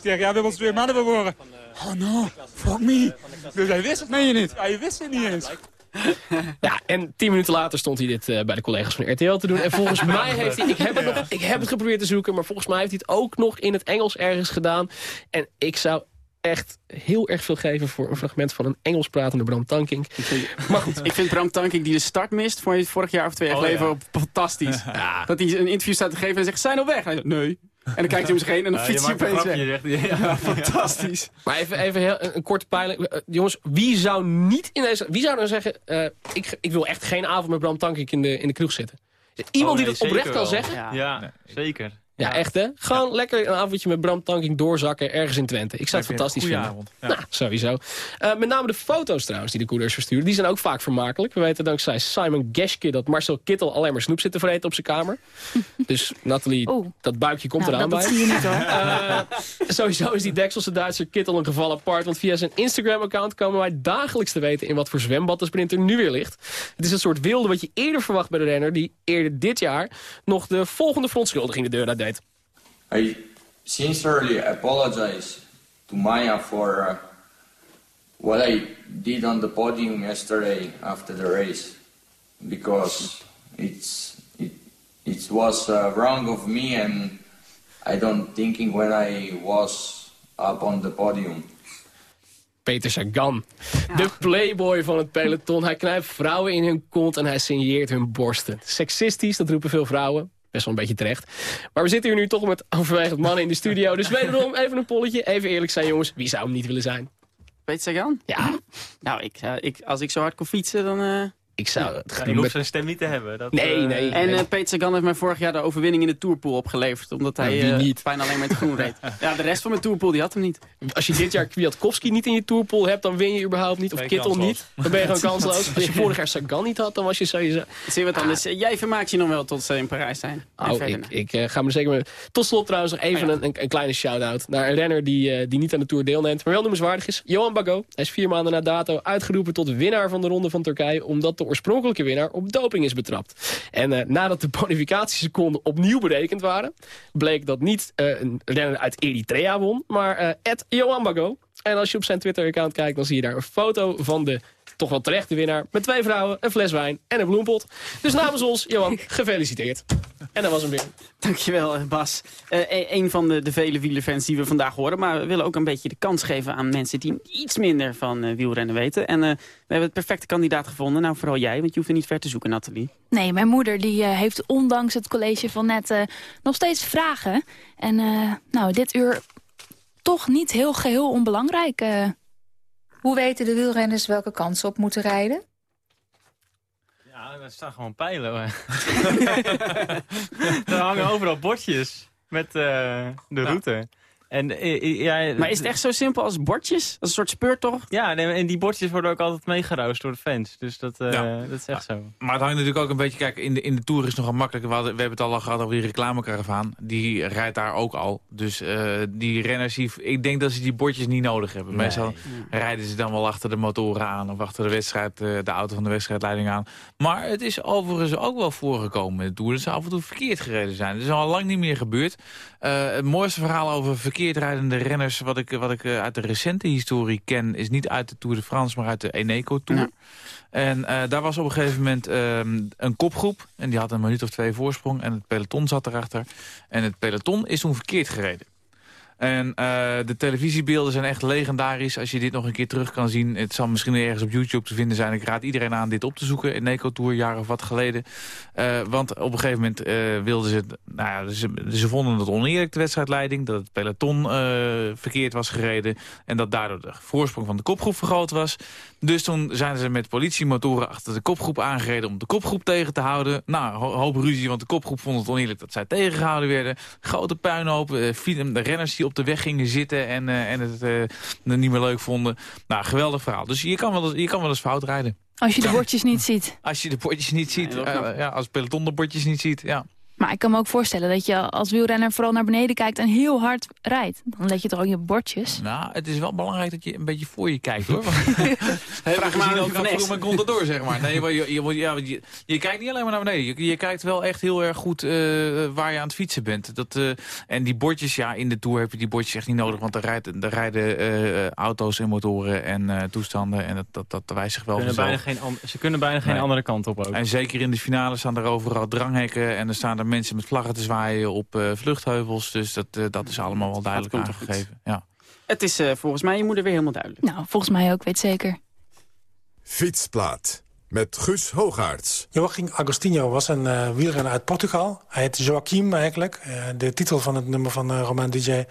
zeg, ja, we hebben ons twee mannen verloren. Oh no, fuck me. Dus hij wist het, meen je niet? Ja, je wist het niet eens. (laughs) Ja, en tien minuten later stond hij dit uh, bij de collega's van RTL te doen. En volgens (laughs) mij heeft hij, ik heb, het nog, ik heb het geprobeerd te zoeken, maar volgens mij heeft hij het ook nog in het Engels ergens gedaan. En ik zou echt heel erg veel geven voor een fragment van een Engels pratende Bram Tankink. Maar goed. (laughs) Ik vind Bram Tankink die de start mist voor vorig jaar of twee jaar Oh, geleden ja. fantastisch. (laughs) Dat hij een interview staat te geven en zegt, zijn al weg? Hij zegt, nee. En dan kijkt hij om zich heen en dan Ja, je fietst hij maakt een opeens weg. (laughs) Ja, fantastisch. Maar even, even heel, een, een korte peiling. Eh, jongens, wie zou niet in deze... Wie zou nou zeggen, eh, ik, ik wil echt geen avond met Bram Tankink in de, in de kroeg zitten? Is er Iemand Oh, die dat oprecht kan zeggen? Ja, zeker. Ja, echt hè? Gewoon lekker een avondje met Bram Tankink doorzakken ergens in Twente. Ik zou het fantastisch vinden. avond, ja. Nou, sowieso. Eh, met name de foto's trouwens die de coureurs versturen, die zijn ook vaak vermakelijk. We weten dankzij Simon Geschke dat Marcel Kittel alleen maar snoep zit te vreten op zijn kamer. (laughs) dus Nathalie, dat buikje komt Nou, eraan dat bij. zie je niet, hoor. (laughs) Eh, sowieso is die Dekselse Duitser Kittel een geval apart. Want via zijn Instagram-account komen wij dagelijks te weten... in wat voor zwembad de sprinter nu weer ligt. Het is een soort wilde wat je eerder verwacht bij de renner... die eerder dit jaar nog de volgende verontschuldiging de deur uit deed. I sincerely apologize to Maya for uh, what I did on the podium yesterday after the race, because it's it it was uh, wrong of me, and I don't thinking when I was up on the podium. Peter Sagan. De playboy van het peloton. Hij knijpt vrouwen in hun kont en hij signeert hun borsten. Sexistisch, dat roepen veel vrouwen. Best wel een beetje terecht. Maar we zitten hier nu toch met overwegend mannen in de studio. Dus wederom even een polletje. Even eerlijk zijn jongens. Wie zou hem niet willen zijn? Peter Sagan? Ja. Nou, ik, eh, ik, als ik zo hard kon fietsen, dan... eh, Ik zou het Ja, gaan ik doen hoef met... zijn stem niet te hebben. Dat, Nee, eh, nee. En eh, Peter Sagan heeft mij vorig jaar de overwinning in de Tourpool opgeleverd. Omdat hij wie eh, niet? bijna alleen maar het groen reed. (laughs) Ja, de rest van mijn Tourpool die had hem niet. Als je dit jaar Kwiatkowski niet in je tourpool hebt, dan win je überhaupt niet. Of Kittel kansloos. niet. Dan ben je gewoon (laughs) kansloos. Als je vorig jaar Sagan niet had, dan was je sowieso... Zie je wat anders. Jij vermaakt je nog wel tot ze in Parijs zijn. Oh, ik, ik ga me er zeker mee. Tot slot trouwens nog even een, een, een kleine shout-out naar een renner die, eh, die niet aan de Tour deelneemt. Maar wel noemenswaardig is. Johan Bago. Hij is vier maanden na dato uitgeroepen tot winnaar van de Ronde van Turkije. Omdat de oorspronkelijke winnaar op doping is betrapt. En eh, nadat de bonificatieseconden opnieuw berekend waren. Bleek dat niet eh, een renner uit Eritrea won. Maar eh Ed Johan Bago. En als je op zijn Twitter-account kijkt, dan zie je daar een foto van de toch wel terechte winnaar. Met twee vrouwen, een fles wijn en een bloempot. Dus namens ons, Johan, (laughs) gefeliciteerd. En dat was hem weer. Dankjewel, eh, Bas. Eh, e- een van de, de vele wielerfans die we vandaag horen. Maar we willen ook een beetje de kans geven aan mensen die iets minder van eh, wielrennen weten. En eh, we hebben het perfecte kandidaat gevonden. Nou, vooral jij, want je hoeft er niet ver te zoeken, Nathalie. Nee, mijn moeder die, eh, heeft ondanks het college van net eh, nog steeds vragen. En eh, nou, dit uur toch niet heel geheel onbelangrijk. eh. Hoe weten de wielrenners welke kant ze op moeten rijden? Er staan gewoon pijlen. (laughs) er hangen overal bordjes met eh, de route. En, eh, eh, ja, Maar is het echt zo simpel als bordjes? Als een soort speurtocht? Ja, nee, en die bordjes worden ook altijd meegeroust door de fans. Dus dat, eh, Ja. dat is echt zo. Maar het hangt natuurlijk ook een beetje... Kijk, in de, in de Tour is het nogal makkelijk. We, hadden, we hebben het al gehad over die reclamekaravaan. Die rijdt daar ook al. Dus eh, die renners, die, ik denk dat ze die bordjes niet nodig hebben. Nee. Meestal rijden ze dan wel achter de motoren aan... of achter de, wedstrijd, eh, de auto van de wedstrijdleiding aan. Maar het is overigens ook wel voorgekomen in de Tour... dat ze af en toe verkeerd gereden zijn. Dat is al lang niet meer gebeurd. Eh, het mooiste verhaal over verkeerd rijdende renners... wat ik, wat ik eh, uit de recente historie ken... is niet uit de Tour de France, maar uit de Eneco Tour. En eh, daar was op een gegeven moment ehm, een kopgroep. En die had een minuut of twee voorsprong. En het peloton zat erachter. En het peloton is toen verkeerd gereden. En eh, de televisiebeelden zijn echt legendarisch. Als je dit nog een keer terug kan zien. Het zal misschien ergens op YouTube te vinden zijn. Ik raad iedereen aan dit op te zoeken. In Eco Tour, jaren of wat geleden. Eh, want op een gegeven moment eh, wilden ze... Nou ja, ze, ze vonden het oneerlijk, de wedstrijdleiding. Dat het peloton verkeerd was gereden. En dat daardoor de voorsprong van de kopgroep vergroot was. Dus toen zijn ze met politiemotoren achter de kopgroep aangereden... om de kopgroep tegen te houden. Nou, ho hoop ruzie, want de kopgroep vond het oneerlijk dat zij tegengehouden werden. Grote puinhoop. de renners die op de weg gingen zitten en, eh, en het eh, niet meer leuk vonden. Nou, geweldig verhaal. Dus je kan wel eens, je kan wel eens fout rijden. Als je de bordjes niet ziet. Als je de bordjes niet ziet. eh, ja, als het peloton de bordjes niet ziet, ja. Maar ik kan me ook voorstellen dat je als wielrenner vooral naar beneden kijkt en heel hard rijdt. Dan let je toch ook je bordjes. Nou, het is wel belangrijk dat je een beetje voor je kijkt, hoor. (laughs) Vraag maar ook Van vroeg mijn contador, zeg maar. Nee, maar je, je, je, je kijkt niet alleen maar naar beneden. Je, je kijkt wel echt heel erg goed eh, waar je aan het fietsen bent. Dat, eh, en die bordjes, ja, in de Tour heb je die bordjes echt niet nodig. Want er, rijdt, er rijden eh, auto's en motoren en eh, toestanden. En dat, dat, dat wijst zich wel Kunnen bijna geen ze kunnen bijna geen Nee. andere kant op ook. En zeker in de finale staan er overal dranghekken. En er staan er mensen met vlaggen te zwaaien op eh, vluchtheuvels. Dus dat, eh, dat is allemaal wel duidelijk komt wel goed. aangegeven. Ja. Het is eh, volgens mij je moeder weer helemaal duidelijk. Nou, volgens mij ook, weet zeker. Fietsplaat met Guus Hoogaerts. Joachim Agostinho was een uh, wielrenner uit Portugal. Hij heet Joachim eigenlijk. Uh, de titel van het nummer van uh, Romain DJ heeft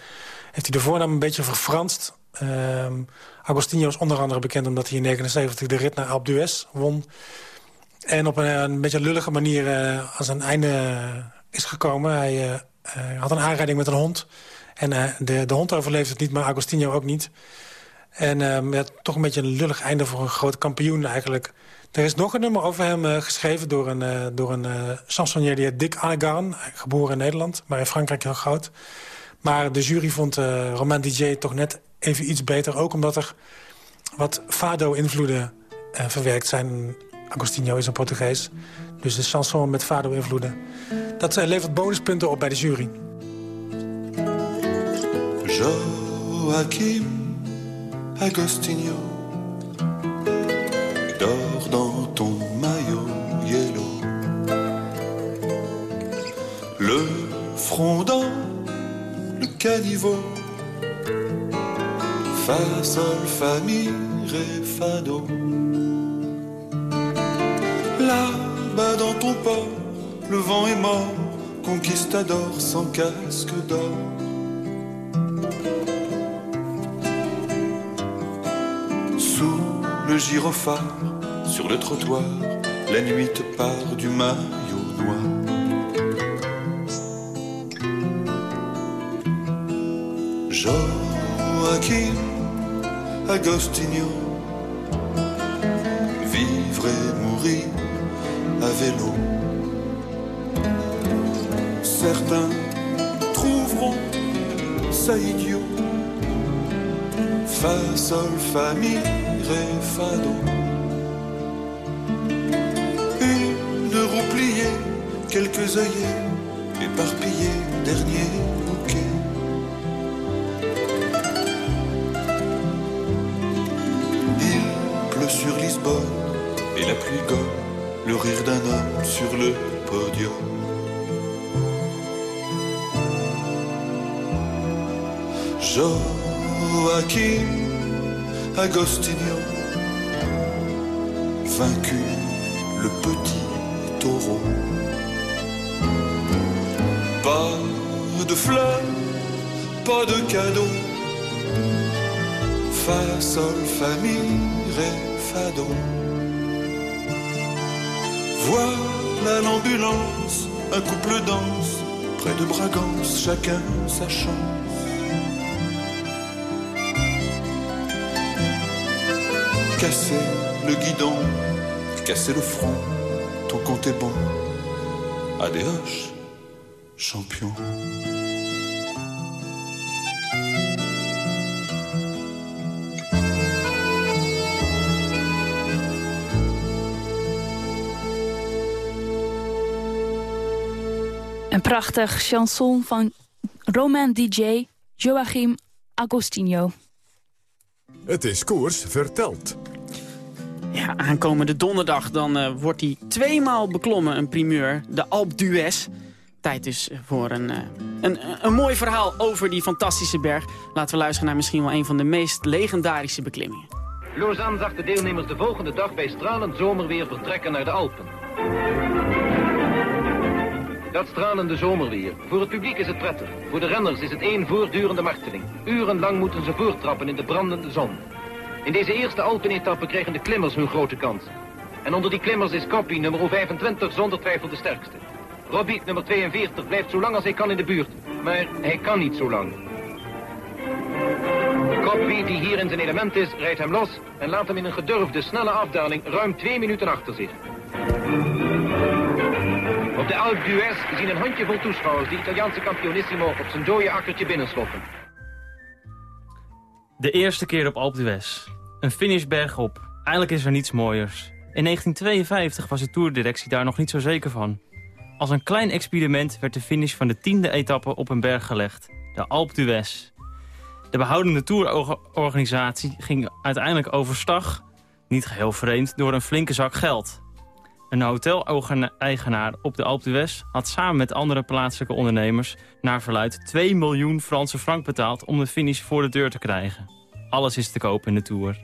hij de voornaam een beetje verfranst. Ehm, Agostinho is onder andere bekend omdat hij in 1979 de rit naar Alpe d'Huez won. En op een, een beetje lullige manier als een einde is gekomen. Hij had een aanrijding met een hond. En de, de hond overleefde het niet, maar Agostinho ook niet. En toch een beetje een lullig einde voor een groot kampioen eigenlijk. Er is nog een nummer over hem geschreven door een, door een chansonnier die heet Dick Annegarn. Geboren in Nederland, maar in Frankrijk heel groot. Maar de jury vond Romain DJ toch net even iets beter. Ook omdat er wat fado-invloeden verwerkt zijn. Agostinho is een Portugees. Dus de chanson met fado-invloeden. Dat levert bonuspunten op bij de jury. Joachim Agostinho Dors dans ton maillot yellow Le front le caniveau Fa, sol, fa, mi, ré, fa, do Là-bas dans ton port Le vent est mort Conquistador sans casque d'or le gyrophare sur le trottoir, la nuit te part du maillot noir. Joachim Agostinho, vivre et mourir à vélo. Certains trouveront ça idiot. Fa, sol, famille ré, fado. Une roue pliée, quelques œillets éparpillés, rire d'un homme sur le podium. Joachim Agostinho, vaincu le petit taureau. Pas de fleurs, pas de cadeaux. Fa, sol, famille, ré, fado. Voilà l'ambulance, un couple danse, près de Bragance, chacun sa chance. Casser le guidon, casser le front, ton compte est bon. ADH, champion. Een prachtig chanson van Roman DJ Joachim Agostinho. Het is koers verteld. Ja, aankomende donderdag dan uh, wordt hij tweemaal beklommen, een primeur. De Alpe d'Huez. Tijd dus voor een, uh, een, een mooi verhaal over die fantastische berg. Laten we luisteren naar misschien wel een van de meest legendarische beklimmingen. Lausanne zag de deelnemers de volgende dag bij stralend zomerweer vertrekken naar de Alpen. Dat stralende zomerweer. Voor het publiek is het prettig. Voor de renners is het één voortdurende marteling. Urenlang moeten ze voortrappen in de brandende zon. In deze eerste Alpenetappe krijgen de klimmers hun grote kans. En onder die klimmers is Koppie nummer 25 zonder twijfel de sterkste. Robiet nummer 42 blijft zo lang als hij kan in de buurt. Maar hij kan niet zo lang. Koppie, die hier in zijn element is, rijdt hem los... en laat hem in een gedurfde, snelle afdaling ruim twee minuten achter zich. Op de Alpe d'Huez zien een handjevol toeschouwers de Italiaanse kampionissimo op zijn dode akkertje binnensloppen. De eerste keer op Alpe d'Huez. Een finish bergop. Eigenlijk is er niets mooiers. In 1952 was de toerdirectie daar nog niet zo zeker van. Als een klein experiment werd de finish van de tiende etappe op een berg gelegd. De Alpe d'Huez. De behoudende tourorganisatie ging uiteindelijk overstag, niet geheel vreemd, door een flinke zak geld. Een hotel-eigenaar op de Alpe d'Huez had samen met andere plaatselijke ondernemers... naar verluid 2 miljoen Franse frank betaald om de finish voor de deur te krijgen. Alles is te koop in de Tour.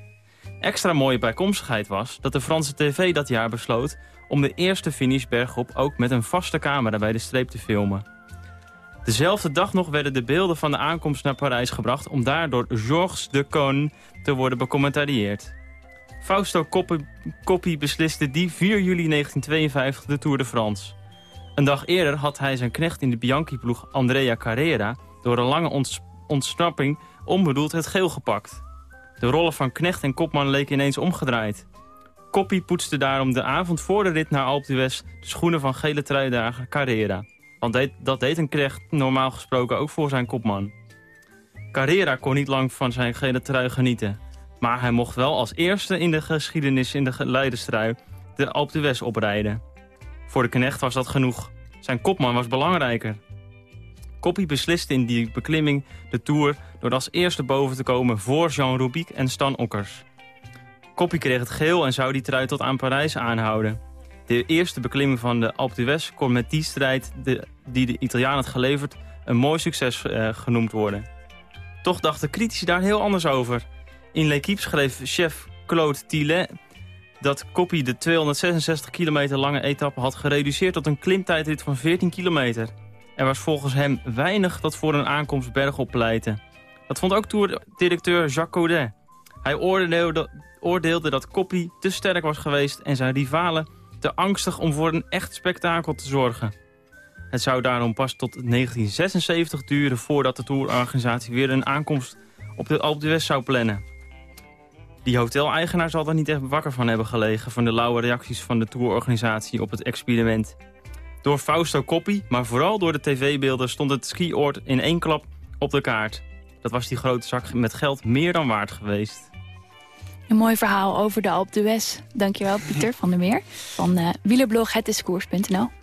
Extra mooie bijkomstigheid was dat de Franse tv dat jaar besloot... om de eerste finish bergop ook met een vaste camera bij de streep te filmen. Dezelfde dag nog werden de beelden van de aankomst naar Parijs gebracht... om daar door Georges de Coon te worden becommentarieerd. Fausto Coppi, besliste die 4 juli 1952 de Tour de France. Een dag eerder had hij zijn knecht in de Bianchi-ploeg Andrea Carrera... door een lange onts ontsnapping onbedoeld het geel gepakt. De rollen van knecht en kopman leken ineens omgedraaid. Coppi poetste daarom de avond voor de rit naar Alpe d'Huez... de schoenen van gele truidager Carrera. Want dat deed een knecht normaal gesproken ook voor zijn kopman. Carrera kon niet lang van zijn gele trui genieten. Maar hij mocht wel als eerste in de geschiedenis in de leiderstrui de Alpe d'Huez oprijden. Voor de knecht was dat genoeg. Zijn kopman was belangrijker. Koppie besliste in die beklimming de Tour door als eerste boven te komen voor Jean Rubik en Stan Okkers. Koppie kreeg het geel en zou die trui tot aan Parijs aanhouden. De eerste beklimming van de Alpe d'Huez kon met die strijd de, die de Italiaan had geleverd een mooi succes uh, genoemd worden. Toch dachten critici daar heel anders over. In L'Equipe schreef chef Claude Tillet dat Koppie de 266 kilometer lange etappe had gereduceerd tot een klimtijdrit van 14 kilometer. Er was volgens hem weinig dat voor een aankomst bergop pleitte. Dat vond ook toerdirecteur Jacques Caudet. Hij oordeelde, dat Koppie te sterk was geweest en zijn rivalen te angstig om voor een echt spektakel te zorgen. Het zou daarom pas tot 1976 duren voordat de tourorganisatie weer een aankomst op de Alpe d'Huez zou plannen. Die hoteleigenaar zal er niet echt wakker van hebben gelegen... van de lauwe reacties van de tourorganisatie op het experiment. Door Fausto Coppi, maar vooral door de tv-beelden... stond het skioord in één klap op de kaart. Dat was die grote zak met geld meer dan waard geweest. Een mooi verhaal over de Alpe d'Huez. Dankjewel, Pieter van der Meer. Van uh, wielerblog.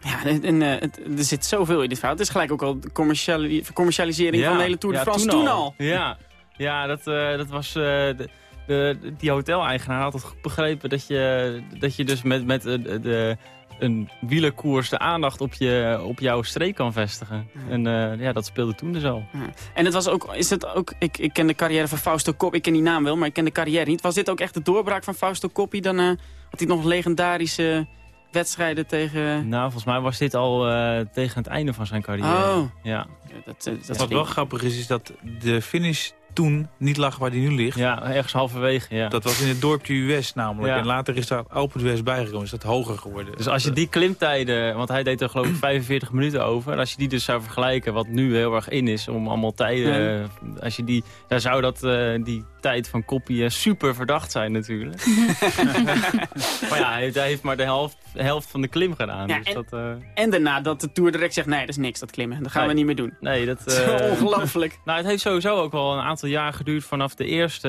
Ja, en, uh, het, er zit zoveel in dit verhaal. Het is gelijk ook al de commerciali commercialisering ja, van de hele Tour de ja, France toen, toen al. al. Ja, ja dat, uh, dat was... De, de, die hoteleigenaar had het goed begrepen dat je, dat je dus met, met de, de, een wielerkoers de aandacht op, je, op jouw streek kan vestigen. Ja. En uh, ja, dat speelde toen dus al. Ja. En het was ook, is het ook, ik, ik ken de carrière van Fausto Coppi, ik ken die naam wel, maar ik ken de carrière niet. Was dit ook echt de doorbraak van Fausto Coppi? Dan uh, had hij nog legendarische wedstrijden tegen... Nou, volgens mij was dit al uh, tegen het einde van zijn carrière. Oh. Ja. dat, dat, dat Wat wel grappig is, is dat de finish toen niet lag waar die nu ligt. Ja, ergens halverwege, ja. Dat was in het dorpje US namelijk. Ja. En later is daar Alpe d'Huez bijgekomen, is dat hoger geworden. Dus als je die klimtijden, want hij deed er geloof ik 45 minuten over. Als je die dus zou vergelijken, wat nu heel erg in is om allemaal tijden. Ja. Als je die, dan zou dat, uh, die tijd van Koppie super verdacht zijn natuurlijk. (laughs) maar ja, hij, hij, heeft maar de helft, helft van de klim gedaan. Ja, dus en, dat, uh... en daarna dat de Tour direct zegt, nee, dat is niks, dat klimmen. Dat gaan nee. we niet meer doen. Nee, dat... Uh... (laughs) Ongelooflijk. nou, het heeft sowieso ook wel een aantal jaar geduurd vanaf de eerste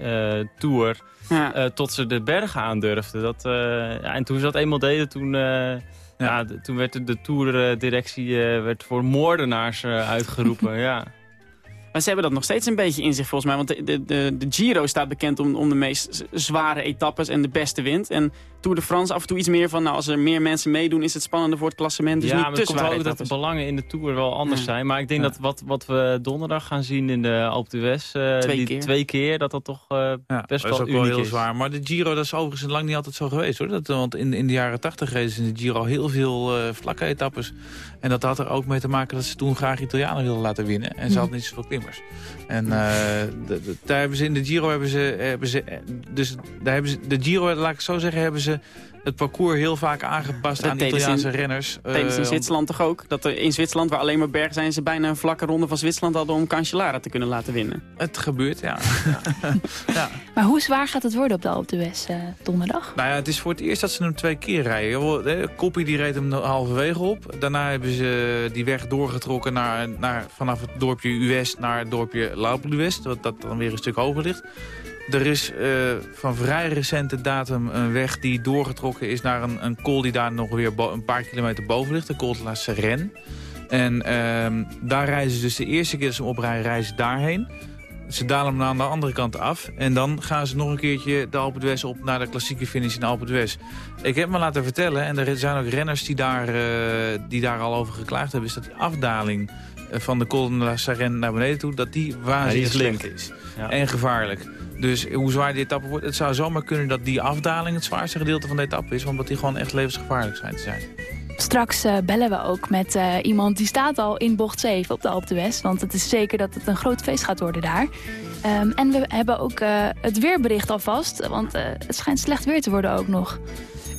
uh, Tour... Ja. tot ze de bergen aandurfden. Dat, ja, en toen ze dat eenmaal deden, toen... Ja. ja. toen werd de, de tourdirectie werd voor moordenaars uitgeroepen, (laughs) ja. Maar ze hebben dat nog steeds een beetje in zich volgens mij. Want de, de, de, Giro staat bekend om, om de meest zware etappes en de beste wind. En Tour de France af en toe iets meer van... nou, als er meer mensen meedoen is het spannender voor het klassement. Dus ja, niet maar het komt ook dat de belangen in de Tour wel anders Ja. zijn. Maar ik denk Ja. dat wat, wat we donderdag gaan zien in de Alpe d'Huez... Uh, Twee die keer. twee keer, dat dat toch uh, Ja, best dat is wel ook wel uniek heel is. zwaar. Maar de Giro, dat is overigens lang niet altijd zo geweest. hoor. Dat, want in, in de jaren 80 reden ze in de Giro heel veel uh, vlakke etappes. En dat had er ook mee te maken dat ze toen graag Italianen wilden laten winnen. En ze hadden niet zoveel klimmers. En uh, de, de, daar hebben ze in de Giro hebben ze, hebben ze dus daar hebben ze de Giro, laat ik zo zeggen, hebben ze het parcours heel vaak aangepast Dat aan ze Italiaanse in- renners. Ze in Eh, Zwitserland toch ook? Dat er in Zwitserland, waar alleen maar bergen zijn... ze bijna een vlakke ronde van Zwitserland hadden om Cancellara te kunnen laten winnen. Het gebeurt, ja. (laughs) ja. Maar hoe zwaar gaat het worden op de Alpe d'Huez uh, donderdag? Nou ja, het is voor het eerst dat ze hem twee keer rijden. Koppie die reed hem halverwege op. Daarna hebben ze die weg doorgetrokken naar, naar, vanaf het dorpje US naar het dorpje d'Huez. Wat dat dan weer een stuk hoger ligt. Er is uh, van vrij recente datum een weg die doorgetrokken is naar een, een col die daar nog weer een paar kilometer boven ligt. De col de la Serenne. En uh, daar reizen ze dus de eerste keer dat ze oprijden, reizen daarheen. Ze dalen hem aan de andere kant af. En dan gaan ze nog een keertje de Alpe d'Huez op naar de klassieke finish in Alpe d'Huez. Ik heb me laten vertellen, en er zijn ook renners die daar, eh, die daar al over geklaagd hebben... is dat die afdaling eh, van de Col de la Sarenne naar beneden toe... dat die waanzinnig Ja, is slecht is. Ja. En gevaarlijk. Dus hoe zwaar die etappe wordt, het zou zomaar kunnen dat die afdaling het zwaarste gedeelte van de etappe is. Omdat die gewoon echt levensgevaarlijk zijn te zijn. Straks eh, bellen we ook met eh, iemand die staat al in bocht 7 op de Alpe d'Huez. Want het is zeker dat het een groot feest gaat worden daar. Ehm, en we hebben ook eh, het weerbericht alvast. Want eh, het schijnt slecht weer te worden ook nog.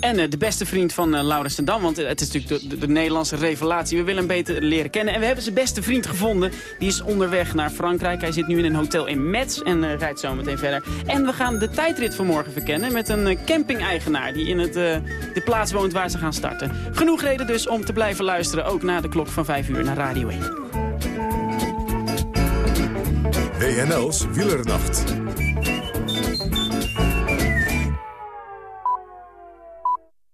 En eh, de beste vriend van uh, Laurens ten Dam, want eh, het is natuurlijk de, de, de Nederlandse revelatie. We willen hem beter leren kennen. En we hebben zijn beste vriend gevonden. Die is onderweg naar Frankrijk. Hij zit nu in een hotel in Metz en rijdt zo meteen verder. En we gaan de tijdrit van morgen verkennen met een eh, camping-eigenaar... die in het, de plaats woont waar ze gaan starten. Genoeg reden dus om te blijven luisteren, ook na de klok van 5 uur naar Radio 1. WNL's Wielernacht.